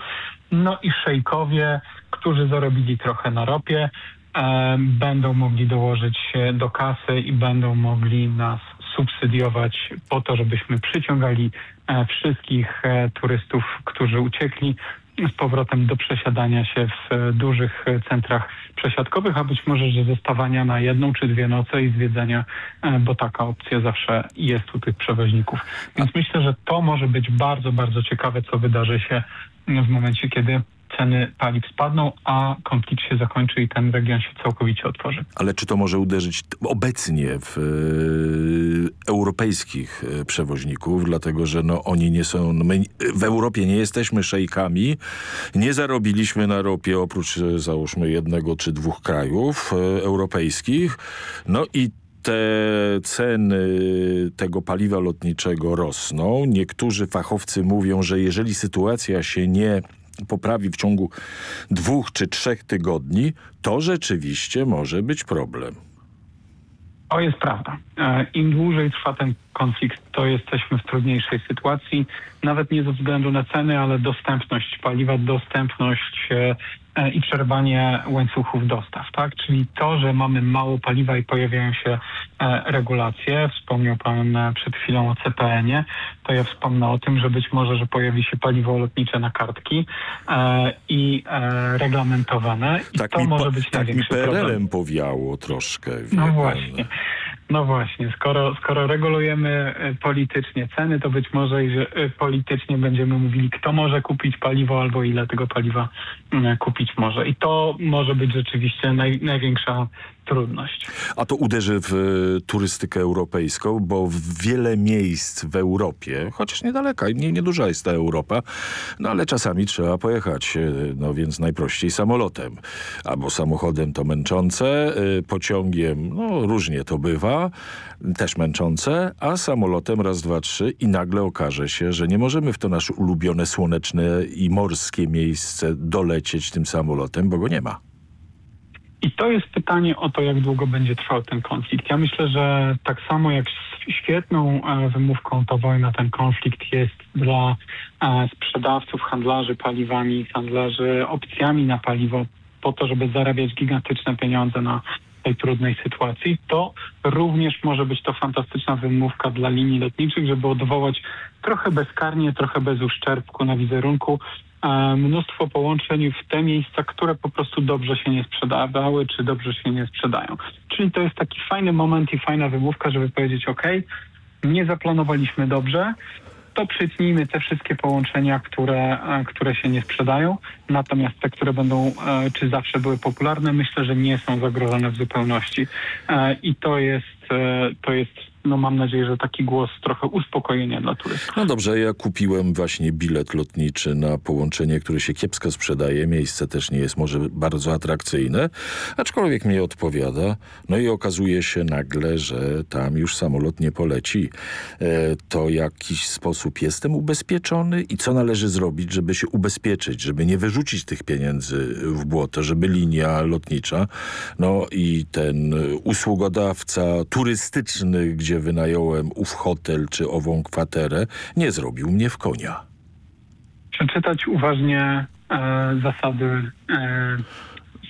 No i szejkowie, którzy zarobili trochę na ropie, e, będą mogli dołożyć się do kasy i będą mogli nas subsydiować po to, żebyśmy przyciągali wszystkich turystów, którzy uciekli z powrotem do przesiadania się w dużych centrach przesiadkowych, a być może że zostawania na jedną czy dwie noce i zwiedzania, e, bo taka opcja zawsze jest u tych przewoźników. Więc myślę, że to może być bardzo, bardzo ciekawe, co wydarzy się w momencie, kiedy ceny paliw spadną, a konflikt się zakończy i ten region się całkowicie otworzy. Ale czy to może uderzyć obecnie w e, europejskich e, przewoźników, dlatego że no, oni nie są, no, my w Europie nie jesteśmy szejkami, nie zarobiliśmy na ropie oprócz e, załóżmy jednego czy dwóch krajów e, europejskich, no i te ceny tego paliwa lotniczego rosną. Niektórzy fachowcy mówią, że jeżeli sytuacja się nie poprawi w ciągu dwóch czy trzech tygodni, to rzeczywiście może być problem. To jest prawda. E, Im dłużej trwa ten konflikt, to jesteśmy w trudniejszej sytuacji. Nawet nie ze względu na ceny, ale dostępność paliwa, dostępność e, i przerwanie łańcuchów dostaw, tak? Czyli to, że mamy mało paliwa i pojawiają się e, regulacje, wspomniał Pan e, przed chwilą o CPN-ie, to ja wspomnę o tym, że być może, że pojawi się paliwo lotnicze na kartki i reglamentowane i tak to może być tak największy mi PRL-em powiało troszkę. No właśnie. No właśnie, skoro, skoro regulujemy e, politycznie ceny, to być może i że e, politycznie będziemy mówili, kto może kupić paliwo albo ile tego paliwa mm, kupić może. I to może być rzeczywiście naj, największa trudność. A to uderzy w e, turystykę europejską, bo wiele miejsc w Europie, chociaż niedaleka, nie, nieduża jest ta Europa, no ale czasami trzeba pojechać, e, no więc najprościej samolotem. Albo samochodem to męczące, e, pociągiem, no różnie to bywa, też męczące, a samolotem raz, dwa, trzy i nagle okaże się, że nie możemy w to nasze ulubione słoneczne i morskie miejsce dolecieć tym samolotem, bo go nie ma. I to jest pytanie o to, jak długo będzie trwał ten konflikt. Ja myślę, że tak samo jak świetną e, wymówką ta wojna, ten konflikt jest dla e, sprzedawców, handlarzy paliwami, handlarzy opcjami na paliwo, po to, żeby zarabiać gigantyczne pieniądze na tej trudnej sytuacji, to również może być to fantastyczna wymówka dla linii lotniczych, żeby odwołać trochę bezkarnie, trochę bez uszczerbku na wizerunku mnóstwo połączeń w te miejsca, które po prostu dobrze się nie sprzedawały, czy dobrze się nie sprzedają. Czyli to jest taki fajny moment i fajna wymówka, żeby powiedzieć, ok, nie zaplanowaliśmy dobrze, to przytnijmy te wszystkie połączenia, które, e, które się nie sprzedają. Natomiast te, które będą, e, czy zawsze były popularne, myślę, że nie są zagrożone w zupełności. E, I to jest, to jest no mam nadzieję, że taki głos trochę uspokojenia dla turystów. No dobrze, ja kupiłem właśnie bilet lotniczy na połączenie, które się kiepsko sprzedaje. Miejsce też nie jest może bardzo atrakcyjne, aczkolwiek mnie odpowiada. No i okazuje się nagle, że tam już samolot nie poleci. E, to jakiś sposób jestem ubezpieczony i co należy zrobić, żeby się ubezpieczyć, żeby nie wyrzucić tych pieniędzy w błoto, żeby linia lotnicza, no i ten usługodawca turystyczny, gdzie gdzie wynająłem ów hotel czy ową kwaterę, nie zrobił mnie w konia. Przeczytać uważnie e, zasady e,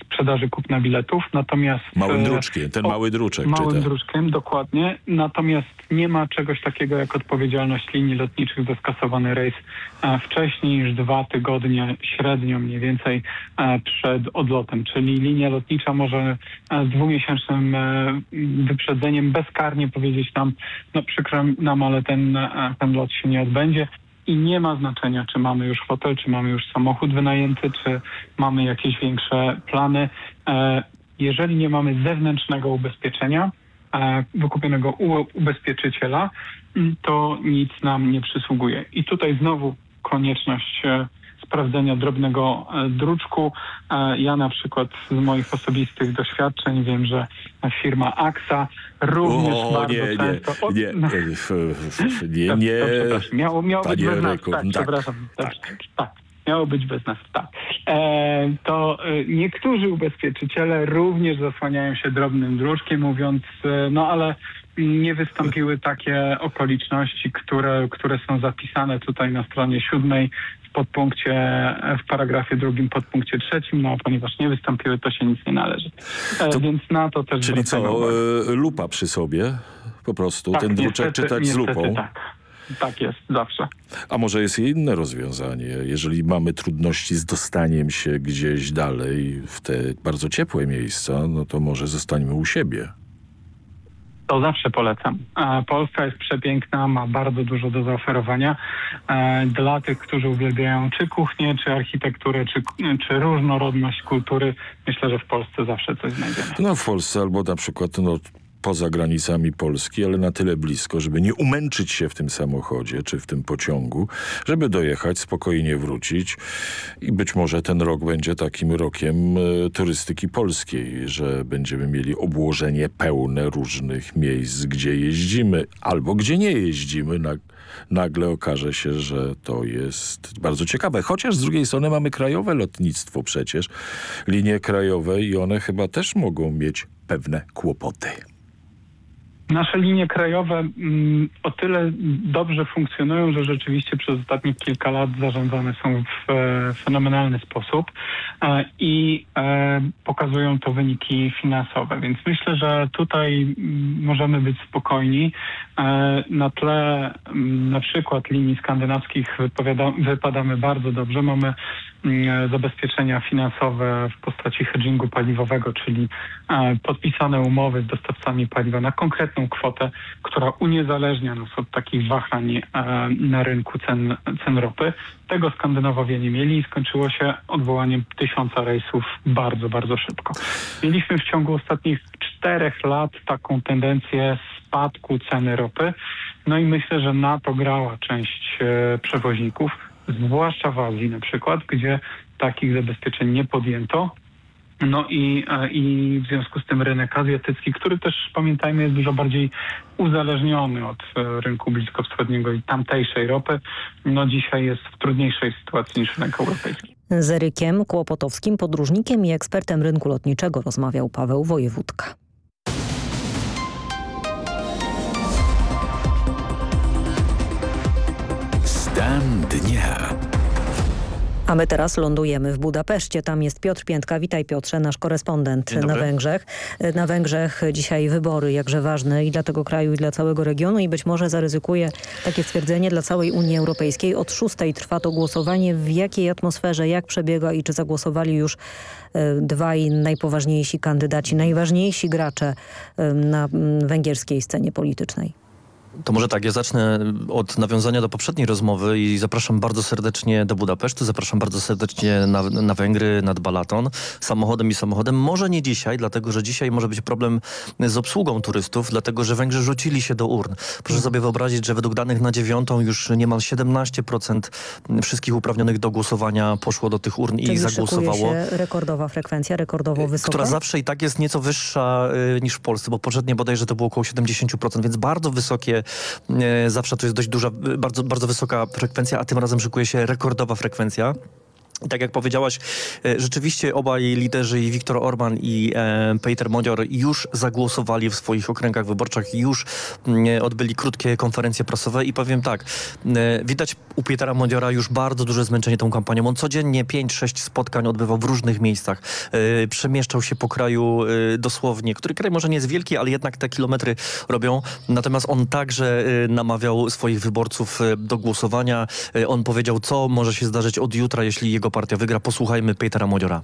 sprzedaży kupna biletów. Natomiast małym e, druczkiem, ten mały druczek. Małym czyta. druczkiem, dokładnie. Natomiast nie ma czegoś takiego jak odpowiedzialność linii lotniczych za skasowany rejs e, wcześniej niż dwa tygodnie średnio mniej więcej e, przed odlotem. Czyli linia lotnicza może e, z dwumiesięcznym wyprzedzeniem bezkarnie powiedzieć nam, no przykro nam, ale ten, ten lot się nie odbędzie i nie ma znaczenia, czy mamy już hotel, czy mamy już samochód wynajęty, czy mamy jakieś większe plany. Jeżeli nie mamy zewnętrznego ubezpieczenia, wykupionego u ubezpieczyciela, m, to nic nam nie przysługuje. I tutaj znowu konieczność e, sprawdzenia drobnego e, druczku. E, Ja na przykład z moich osobistych doświadczeń wiem, że firma AXA również O, bardzo nie, nie, często... nie, nie, nie, nie. To, przepraszam, miało, miało być Panie bez nas, Reku, przepraszam. Tak, tak. Miało być bez nas, tak. E, to e, niektórzy ubezpieczyciele również zasłaniają się drobnym dróżkiem, mówiąc, e, no ale nie wystąpiły takie okoliczności, które, które są zapisane tutaj na stronie siódmej w podpunkcie, w paragrafie drugim, podpunkcie trzecim, no ponieważ nie wystąpiły, to się nic nie należy. E, więc na to też Czyli co, uwagę. lupa przy sobie? Po prostu Tak, ten druczek niestety- czytać z niestety lupą? Tak. Tak jest, zawsze. A może jest inne rozwiązanie? Jeżeli mamy trudności z dostaniem się gdzieś dalej w te bardzo ciepłe miejsca, no to może zostańmy u siebie. To zawsze polecam. E, Polska jest przepiękna, ma bardzo dużo do zaoferowania. E, Dla tych, którzy uwielbiają czy kuchnię, czy architekturę, czy, czy różnorodność kultury, myślę, że w Polsce zawsze coś znajdziemy. No w Polsce albo na przykład no, poza granicami Polski, ale na tyle blisko, żeby nie umęczyć się w tym samochodzie czy w tym pociągu, żeby dojechać, spokojnie wrócić i być może ten rok będzie takim rokiem e, turystyki polskiej, że będziemy mieli obłożenie pełne różnych miejsc, gdzie jeździmy albo gdzie nie jeździmy. Na, nagle okaże się, że to jest bardzo ciekawe. Chociaż z drugiej strony mamy krajowe lotnictwo przecież, linie krajowe i one chyba też mogą mieć pewne kłopoty. Nasze linie krajowe mm, o tyle dobrze funkcjonują, że rzeczywiście przez ostatnich kilka lat zarządzane są w e, fenomenalny sposób e, i e, pokazują to wyniki finansowe. Więc myślę, że tutaj mm, możemy być spokojni. Na tle mm, na przykład linii skandynawskich wypadamy bardzo dobrze. Mamy zabezpieczenia finansowe w postaci hedgingu paliwowego, czyli e, podpisane umowy z dostawcami paliwa na konkretną kwotę, która uniezależnia nas od takich wahań e, na rynku cen, cen ropy. Tego Skandynawowie nie mieli i skończyło się odwołaniem tysiąca rejsów bardzo, bardzo szybko. Mieliśmy w ciągu ostatnich czterech lat taką tendencję spadku ceny ropy. No i myślę, że na to grała część e, przewoźników, zwłaszcza w Azji na przykład, gdzie takich zabezpieczeń nie podjęto. No i, e, i w związku z tym rynek azjatycki, który też pamiętajmy jest dużo bardziej uzależniony od e, rynku bliskowschodniego i tamtejszej ropy, no dzisiaj jest w trudniejszej sytuacji niż rynek europejski. Z Erykiem Kłopotowskim, podróżnikiem i ekspertem rynku lotniczego rozmawiał Paweł Wojewódka. Stan dnia. A my teraz lądujemy w Budapeszcie. Tam jest Piotr Piętka. Witaj Piotrze, nasz korespondent na. Węgrzech. Na Węgrzech dzisiaj wybory, jakże ważne i dla tego kraju, i dla całego regionu i być może zaryzykuje takie stwierdzenie dla całej Unii Europejskiej. Od szóstej trwa to głosowanie. W jakiej atmosferze, jak przebiega i czy zagłosowali już e, dwaj najpoważniejsi kandydaci, najważniejsi gracze e, na węgierskiej scenie politycznej? To może tak, ja zacznę od nawiązania do poprzedniej rozmowy i zapraszam bardzo serdecznie do Budapesztu, zapraszam bardzo serdecznie na, na Węgry, nad Balaton, samochodem i samochodem. Może nie dzisiaj, dlatego że dzisiaj może być problem z obsługą turystów, dlatego że Węgrzy rzucili się do urn. Proszę sobie wyobrazić, że według danych na dziewiątą już niemal 17% wszystkich uprawnionych do głosowania poszło do tych urn i Czyli zagłosowało. szykuje się rekordowa frekwencja, rekordowo wysoka? która zawsze i tak jest nieco wyższa y, niż w Polsce, bo poprzednie bodajże to było około 70%, więc bardzo wysokie, y, zawsze to jest dość duża, bardzo, bardzo wysoka frekwencja, a tym razem szykuje się rekordowa frekwencja. Tak jak powiedziałaś, e, rzeczywiście obaj liderzy, i Viktor Orban i e, Peter Modior już zagłosowali w swoich okręgach wyborczych, już mm, odbyli krótkie konferencje prasowe i powiem tak, e, widać u Petera Modiora już bardzo duże zmęczenie tą kampanią. On codziennie 5-6 spotkań odbywał w różnych miejscach. Przemieszczał się po kraju dosłownie, który kraj może nie jest wielki, ale jednak te kilometry robią. Natomiast on także namawiał swoich wyborców do głosowania. On powiedział, co może się zdarzyć od jutra, jeśli jego partia wygra. Posłuchajmy Petera Modziora.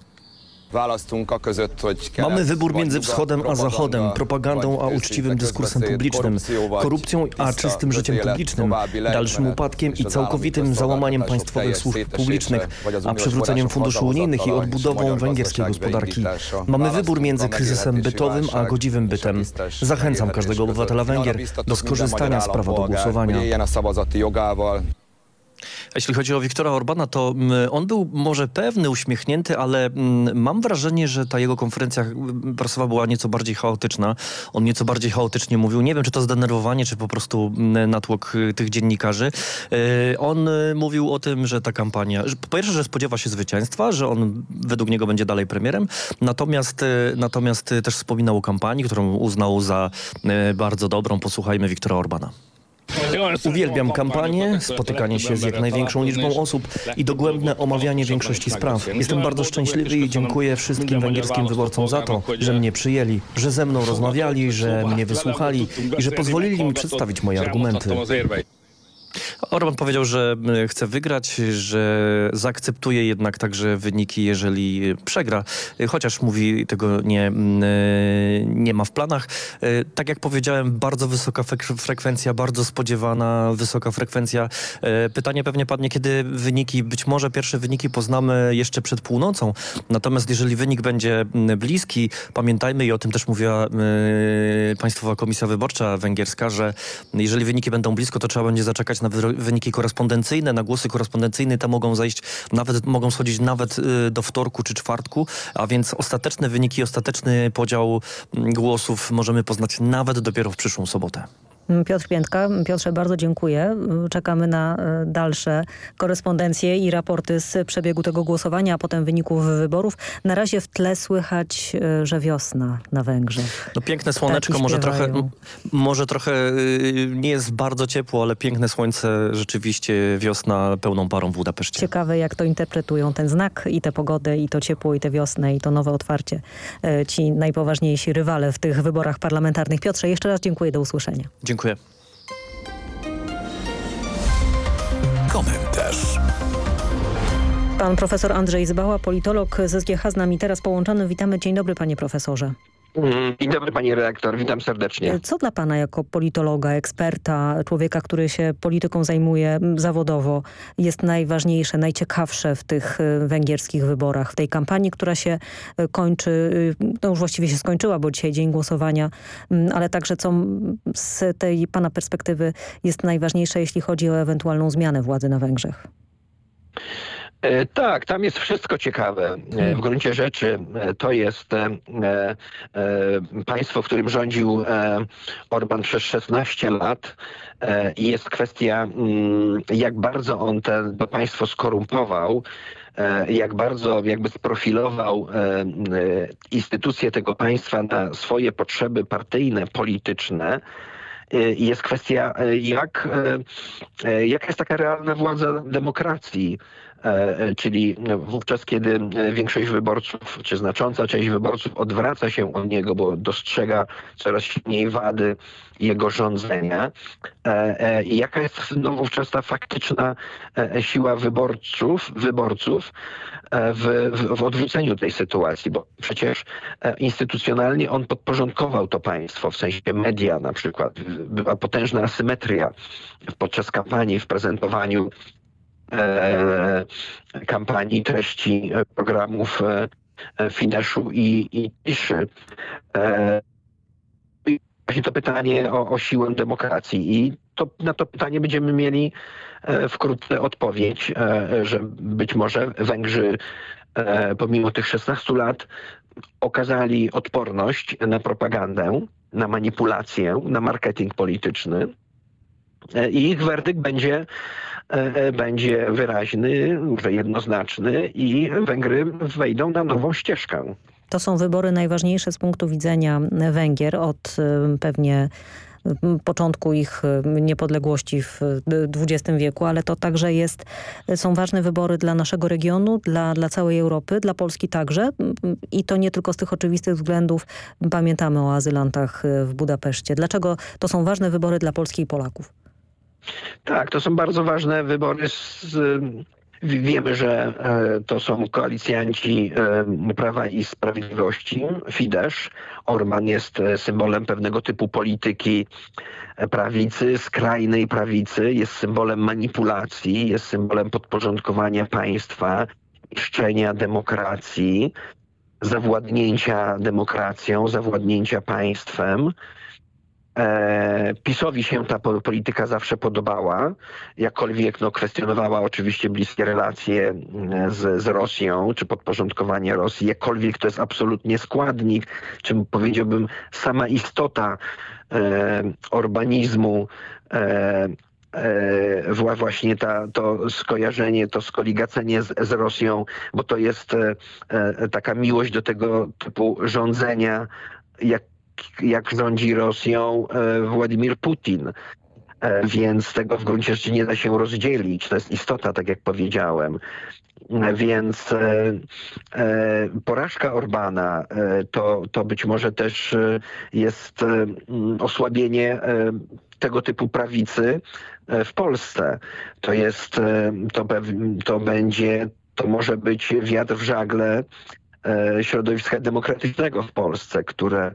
Mamy wybór między wschodem a zachodem, propagandą a uczciwym dyskursem publicznym, korupcją a czystym życiem publicznym, dalszym upadkiem i całkowitym załamaniem państwowych służb publicznych, a przywróceniem funduszy unijnych i odbudową węgierskiej gospodarki. Mamy wybór między kryzysem bytowym a godziwym bytem. Zachęcam każdego obywatela Węgier do skorzystania z prawa do głosowania. Jeśli chodzi o Wiktora Orbana, to mm, on był może pewny, uśmiechnięty, ale mm, mam wrażenie, że ta jego konferencja mm, prasowa była nieco bardziej chaotyczna. On nieco bardziej chaotycznie mówił. Nie wiem, czy to zdenerwowanie, czy po prostu natłok y, tych dziennikarzy. Y, on y, mówił o tym, że ta kampania... Po pierwsze, że spodziewa się zwycięstwa, że on według niego będzie dalej premierem. Natomiast, natomiast też wspominał o kampanii, którą uznał za bardzo dobrą. Posłuchajmy Wiktora Orbana. Uwielbiam kampanię, spotykanie się z jak największą liczbą osób i dogłębne omawianie większości spraw. Jestem bardzo szczęśliwy i dziękuję wszystkim węgierskim wyborcom za to, że mnie przyjęli, że ze mną rozmawiali, że mnie wysłuchali i że pozwolili mi przedstawić moje argumenty. Orban powiedział, że e, chce wygrać, że zaakceptuje jednak także wyniki, jeżeli przegra, e, chociaż mówi tego nie, e, nie ma w planach. Tak jak powiedziałem, bardzo wysoka frekwencja, bardzo spodziewana wysoka frekwencja. Pytanie pewnie padnie, kiedy wyniki, być może pierwsze wyniki poznamy jeszcze przed północą. Natomiast jeżeli wynik będzie bliski, pamiętajmy i o tym też mówiła Państwowa Komisja Wyborcza Węgierska, że jeżeli wyniki będą blisko, to trzeba będzie zaczekać na wyniki korespondencyjne, na głosy korespondencyjne, te mogą zajść, nawet mogą schodzić nawet y, do wtorku czy czwartku, a więc ostateczne wyniki, ostateczny podział mm, głosów możemy poznać nawet dopiero w przyszłą sobotę. Piotr Piętka. Piotrze, bardzo dziękuję. Czekamy na e, dalsze korespondencje i raporty z przebiegu tego głosowania, a potem wyników wyborów. Na razie w tle słychać, e, że wiosna na Węgrzech. No piękne słoneczko, może trochę, może trochę y, nie jest bardzo ciepło, ale piękne słońce, rzeczywiście wiosna pełną parą w Budapeszcie. Ciekawe jak to interpretują, ten znak i tę pogodę, i to ciepło, i tę wiosnę, i to nowe otwarcie. E, ci najpoważniejsi rywale w tych wyborach parlamentarnych. Piotrze, jeszcze raz dziękuję, do usłyszenia. Dziękuję. Dziękuję. Komentarz. Pan profesor Andrzej Zbała, politolog z SGH z nami teraz połączony. Witamy. Dzień dobry panie profesorze. Mm, dzień dobry pani redaktor, witam serdecznie. Co dla pana jako politologa, eksperta, człowieka, który się polityką zajmuje zawodowo, jest najważniejsze, najciekawsze w tych y, węgierskich wyborach, w tej kampanii, która się y, kończy, y, no już właściwie się skończyła, bo dzisiaj dzień głosowania, ale także co z tej pana perspektywy jest najważniejsze, jeśli chodzi o ewentualną zmianę władzy na Węgrzech? E, tak, tam jest wszystko ciekawe. E, w hmm. gruncie rzeczy e, to jest państwo, w którym rządził Orban przez 16 lat i jest kwestia, mm, jak bardzo on te, to państwo skorumpował, jak bardzo jakby sprofilował instytucje tego państwa na swoje potrzeby partyjne, polityczne. Jest kwestia, jak, jaka jest taka realna władza demokracji czyli wówczas, kiedy większość wyborców, czy znacząca część wyborców odwraca się od niego, bo dostrzega coraz silniej wady jego rządzenia. E, I jaka jest no, wówczas ta faktyczna siła wyborców, wyborców w, w, w odwróceniu tej sytuacji, bo przecież instytucjonalnie on podporządkował to państwo, w sensie media na przykład. Była potężna asymetria podczas kampanii w prezentowaniu E, kampanii, treści e, programów e, Fideszu i, i Tiszy. Właśnie to pytanie o, o siłę demokracji i to, na to pytanie będziemy mieli wkrótce odpowiedź, że być może Węgrzy pomimo tych 16 lat okazali odporność na propagandę, na manipulację, na marketing polityczny i ich werdykt będzie będzie wyraźny, jednoznaczny i Węgry wejdą na nową ścieżkę. To są wybory najważniejsze z punktu widzenia Węgier od pewnie początku ich niepodległości w XX wieku, ale to także jest, są ważne wybory dla naszego regionu, dla, dla całej Europy, dla Polski także i to nie tylko z tych oczywistych względów. Pamiętamy o azylantach w Budapeszcie. Dlaczego to są ważne wybory dla Polski i Polaków? Tak, to są bardzo ważne wybory z Wiemy, że e, to są koalicjanci e, Prawa i Sprawiedliwości, Fidesz. Orban jest e, symbolem pewnego typu polityki prawicy, skrajnej prawicy, jest symbolem manipulacji, jest symbolem podporządkowania państwa, niszczenia demokracji, zawładnięcia demokracją, zawładnięcia państwem. E, PiSowi się ta polityka zawsze podobała, jakkolwiek no, kwestionowała oczywiście bliskie relacje mm, z, z Rosją, czy podporządkowanie Rosji, jakkolwiek to jest absolutnie składnik, czy powiedziałbym sama istota e, urbanizmu, e, e, właśnie ta, to skojarzenie, to skoligacenie z, z Rosją, bo to jest e, e taka miłość do tego typu rządzenia, jak jak rządzi Rosją e, Władimir Putin. E, więc tego w gruncie rzeczy nie da się rozdzielić. To jest istota, tak jak powiedziałem. E, więc porażka Orbana to, to być może też jest osłabienie tego typu prawicy w Polsce. To jest, to, to będzie, to może być wiatr w żagle środowiska demokratycznego w Polsce, które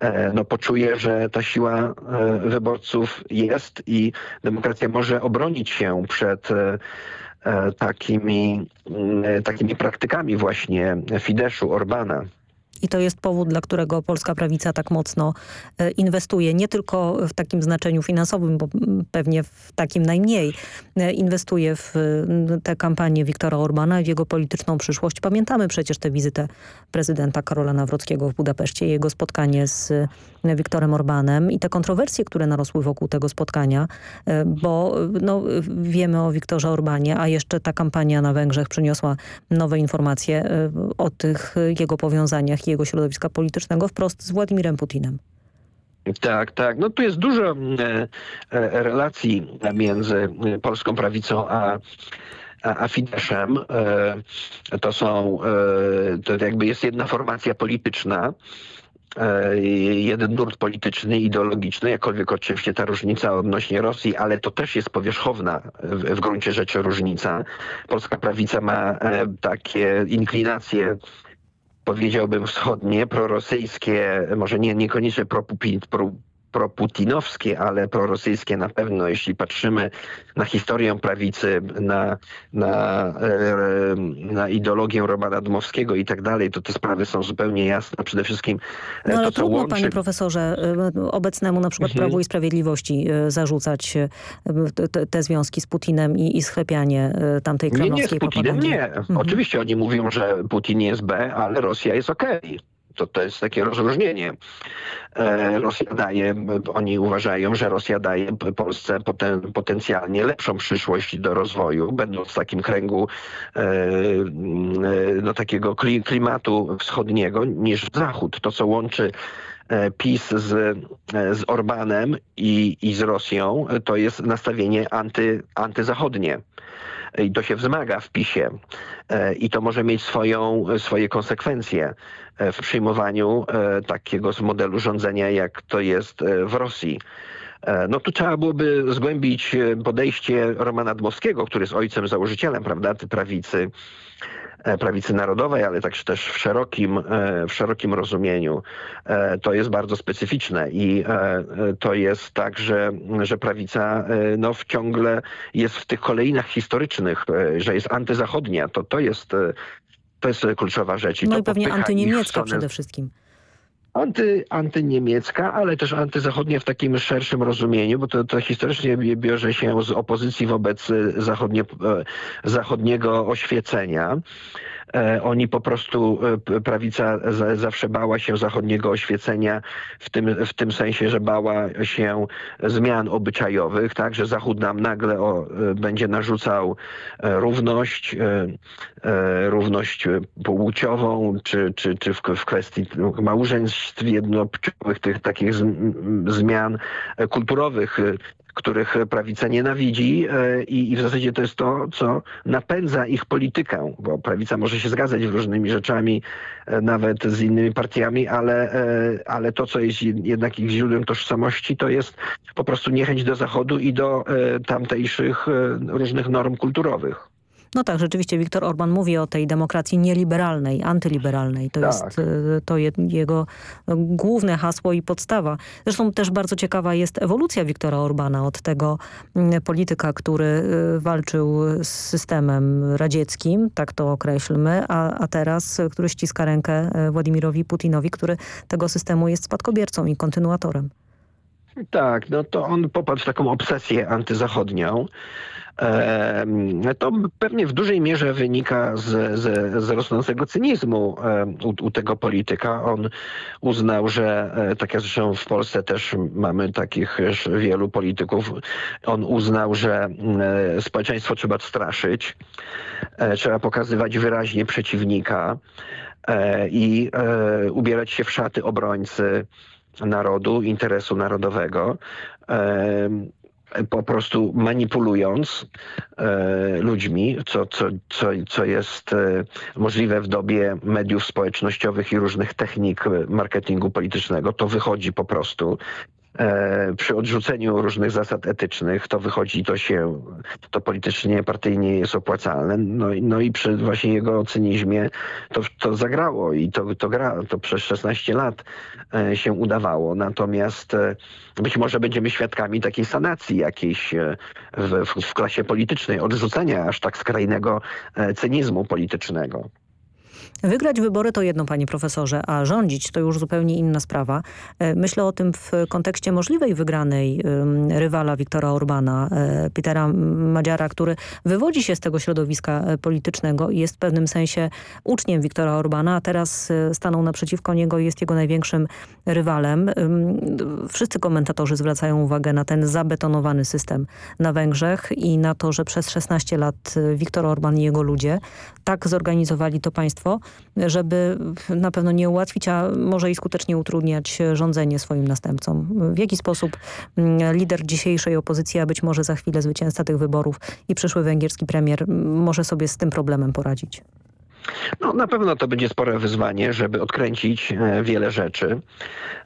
E, no, poczuje, że ta siła e, wyborców jest i demokracja może obronić się przed e, takimi, takimi praktykami właśnie Fideszu, Orbana. I to jest powód, dla którego polska prawica tak mocno e, inwestuje. Nie tylko w takim znaczeniu finansowym, bo pewnie w takim najmniej. E, inwestuje w tę kampanię Wiktora Orbana i w jego polityczną przyszłość. Pamiętamy przecież tę wizytę prezydenta Karola Nawrockiego w Budapeszcie, jego spotkanie z e, Wiktorem Orbanem i te kontrowersje, które narosły wokół tego spotkania, bo no, wiemy o Wiktorze Orbanie, a jeszcze ta kampania na Węgrzech przyniosła nowe informacje o tych jego powiązaniach jego środowiska politycznego wprost z Władimirem Putinem. Tak, tak. No tu jest dużo e, e, relacji między polską prawicą a, a, Fideszem. E, to są, e, to jakby jest jedna formacja polityczna, e, jeden nurt polityczny, ideologiczny, jakkolwiek oczywiście ta różnica odnośnie Rosji, ale to też jest powierzchowna w, gruncie rzeczy różnica. Polska prawica ma e, takie inklinacje powiedziałbym wschodnie, prorosyjskie, może nie, niekoniecznie pro, pro, proputinowskie, ale prorosyjskie na pewno, jeśli patrzymy na historię prawicy, na, na, e, na ideologię Romana Dmowskiego i tak dalej, to te sprawy są zupełnie jasne. Przede wszystkim e, no, ale to, trudno, łączy... panie profesorze, e, obecnemu na przykład mhm. Prawu i Sprawiedliwości zarzucać te, te związki z Putinem i, i schlepianie tamtej kremlowskiej Nie, nie, z Putinem nie. Mhm. Oczywiście oni mówią, że Putin jest B, ale Rosja jest okej. Okay to, to jest takie rozróżnienie. E, Rosja daje, oni uważają, że Rosja daje Polsce poten, potencjalnie lepszą przyszłość do rozwoju, będąc w takim kręgu e, e, no, takiego klimatu wschodniego niż Zachód. To, co łączy PiS z, z Orbanem i, i z Rosją, to jest nastawienie anty, antyzachodnie i to się wzmaga w PiSie i to może mieć swoją, swoje konsekwencje. E, w przyjmowaniu e, takiego modelu rządzenia, jak to jest e, w Rosji. No tu trzeba byłoby zgłębić podejście Romana Dmowskiego, który jest ojcem, założycielem, prawda, prawicy, prawicy narodowej, ale także też w szerokim, w szerokim rozumieniu. To jest bardzo specyficzne i to jest tak, że, że prawica no, ciągle jest w tych kolejnach historycznych, że jest antyzachodnia. To, to jest to jest kluczowa rzecz. I no i pewnie antyniemiecka przede wszystkim. Anty, antyniemiecka, ale też antyzachodnia w takim szerszym rozumieniu, bo to, to historycznie bierze się z opozycji wobec zachodnie, e, zachodniego oświecenia. Oni po prostu, prawica zawsze bała się zachodniego oświecenia w tym, w tym sensie, że bała się zmian obyczajowych, tak, że Zachód nam nagle o, będzie narzucał równość, równość płciową, czy, czy, czy w, w kwestii małżeństw jednopłciowych, tych takich zmian kulturowych, których prawica nienawidzi e, i, i w zasadzie to jest to, co napędza ich politykę, bo prawica może się zgadzać w różnymi rzeczami, e, nawet z innymi partiami, ale, e, ale to, co jest jednak ich źródłem tożsamości, to jest po prostu niechęć do Zachodu i do tamtejszych różnych norm kulturowych. No tak, rzeczywiście Viktor Orban mówi o tej demokracji nieliberalnej, antyliberalnej. To tak. jest to jego główne hasło i podstawa. Zresztą też bardzo ciekawa jest ewolucja Viktora Orbana od tego mm, polityka, który y, walczył z systemem radzieckim, tak to określmy, a, a teraz, który ściska rękę Władimirowi Putinowi, który tego systemu jest spadkobiercą i kontynuatorem. Tak, no to on popadł w taką obsesję antyzachodnią. To pewnie w dużej mierze wynika z, z, z rosnącego cynizmu u, u, tego polityka. On uznał, że e, tak jak zresztą w Polsce też mamy takich wielu polityków, on uznał, że e, społeczeństwo trzeba straszyć, e, trzeba pokazywać wyraźnie przeciwnika i ubierać się w szaty obrońcy narodu, interesu narodowego po prostu manipulując e, ludźmi, co, co, co, co jest e, możliwe w dobie mediów społecznościowych i różnych technik marketingu politycznego, to wychodzi po prostu. E, przy odrzuceniu różnych zasad etycznych to wychodzi, to się, to politycznie, partyjnie jest opłacalne. No, no i przy właśnie jego cynizmie to, to zagrało i to, to gra, to przez 16 lat e, się udawało. Natomiast e, być może będziemy świadkami takiej sanacji jakiejś w, w, w klasie politycznej, odrzucenia aż tak skrajnego cynizmu politycznego. Wygrać wybory to jedno, panie profesorze, a rządzić to już zupełnie inna sprawa. E, myślę o tym w kontekście możliwej wygranej rywala Viktora Orbana, e, Petera Madziara, który wywodzi się z tego środowiska e, politycznego i jest w pewnym sensie uczniem Viktora Orbana, a teraz stanął naprzeciwko niego i jest jego największym rywalem. Wszyscy komentatorzy zwracają uwagę na ten zabetonowany system na Węgrzech i na to, że przez 16 lat Viktor Orban i jego ludzie tak zorganizowali to państwo, żeby na pewno nie ułatwić, a może i skutecznie utrudniać rządzenie swoim następcom. W jaki sposób mm, lider dzisiejszej opozycji, a być może za chwilę zwycięzca tych wyborów i przyszły węgierski premier może sobie z tym problemem poradzić? No, na pewno to będzie spore wyzwanie, żeby odkręcić e, wiele rzeczy.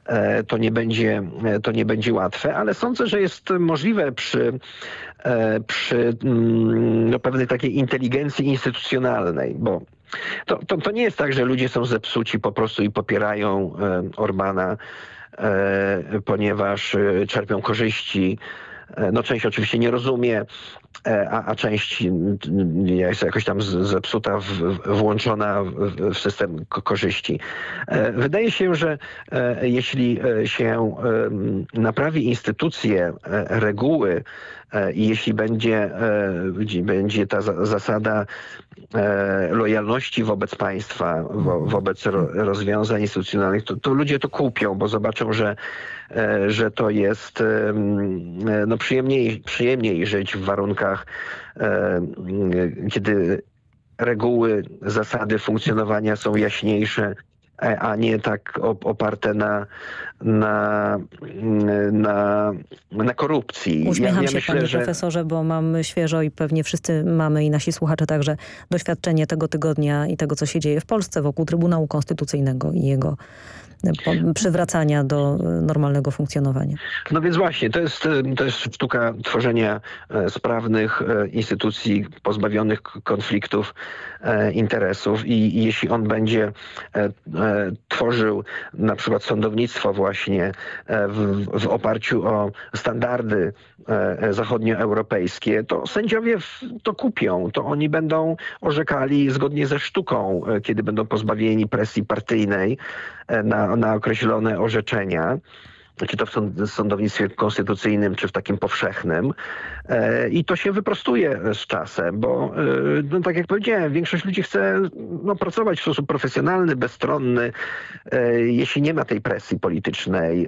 E, to nie będzie, e, to nie będzie łatwe, ale sądzę, że jest możliwe przy, przy mm, no, pewnej takiej inteligencji instytucjonalnej, bo to, to, to nie jest tak, że ludzie są zepsuci po prostu i popierają Orbana, ponieważ czerpią korzyści no część oczywiście nie rozumie, E, a, a część jest jakoś tam zepsuta, w, włączona w, system korzyści. E, wydaje się, że e, jeśli się naprawi instytucje, reguły i jeśli będzie, będzie ta zasada lojalności wobec państwa, wobec rozwiązań instytucjonalnych, to, to ludzie to kupią, bo zobaczą, że że to jest no, przyjemniej, przyjemniej żyć w warunkach e, kiedy reguły, zasady funkcjonowania są jaśniejsze, e, a nie tak oparte na, na, na, na korupcji. Uśmiecham ja, ja się myślę, panie że... profesorze, bo mam świeżo i pewnie wszyscy mamy i nasi słuchacze także doświadczenie tego tygodnia i tego, co się dzieje w Polsce wokół Trybunału Konstytucyjnego i jego przywracania do normalnego funkcjonowania. No więc właśnie, to jest, to jest sztuka tworzenia e, sprawnych e, instytucji pozbawionych konfliktów e, interesów i jeśli on będzie tworzył na przykład sądownictwo właśnie w, w oparciu o standardy zachodnioeuropejskie, to sędziowie to kupią, to oni będą orzekali zgodnie ze sztuką, kiedy będą pozbawieni presji partyjnej na, na określone orzeczenia. czy to w sądownictwie konstytucyjnym, czy w takim powszechnym. E, I to się wyprostuje z czasem, bo no, tak jak powiedziałem, większość ludzi chce no, pracować w sposób profesjonalny, bezstronny, jeśli nie ma tej presji politycznej.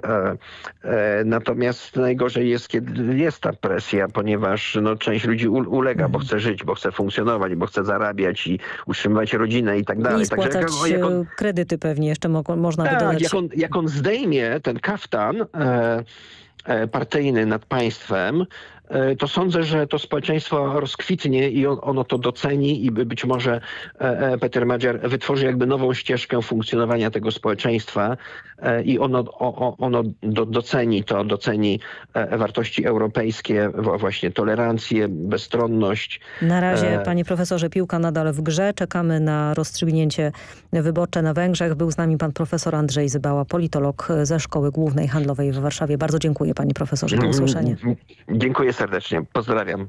Natomiast najgorzej jest, kiedy jest ta presja, ponieważ no, część ludzi ulega, bo chce żyć, bo chce funkcjonować, bo chce zarabiać i utrzymywać rodzinę i tak dalej. I spłacać Także jak, jak on, kredyty pewnie jeszcze można tak, dodać. Jak on, jak on zdejmie ten kaftan e, e, partyjny nad państwem, E, to sądzę, że to społeczeństwo rozkwitnie i ono to doceni i być może e, e, Peter Madziar wytworzy jakby nową ścieżkę funkcjonowania tego społeczeństwa i ono, ono doceni to, doceni wartości europejskie, właśnie tolerancję, bezstronność. Na razie, panie profesorze, piłka nadal w grze. Czekamy na rozstrzygnięcie wyborcze na Węgrzech. Był z nami pan profesor Andrzej Zybała, politolog ze Szkoły Głównej Handlowej w Warszawie. Bardzo dziękuję panie profesorze. Do usłyszenia. Dziękuję serdecznie. Pozdrawiam.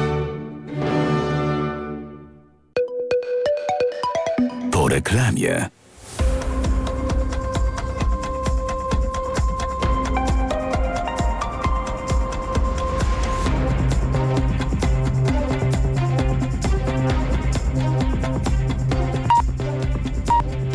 reklamie.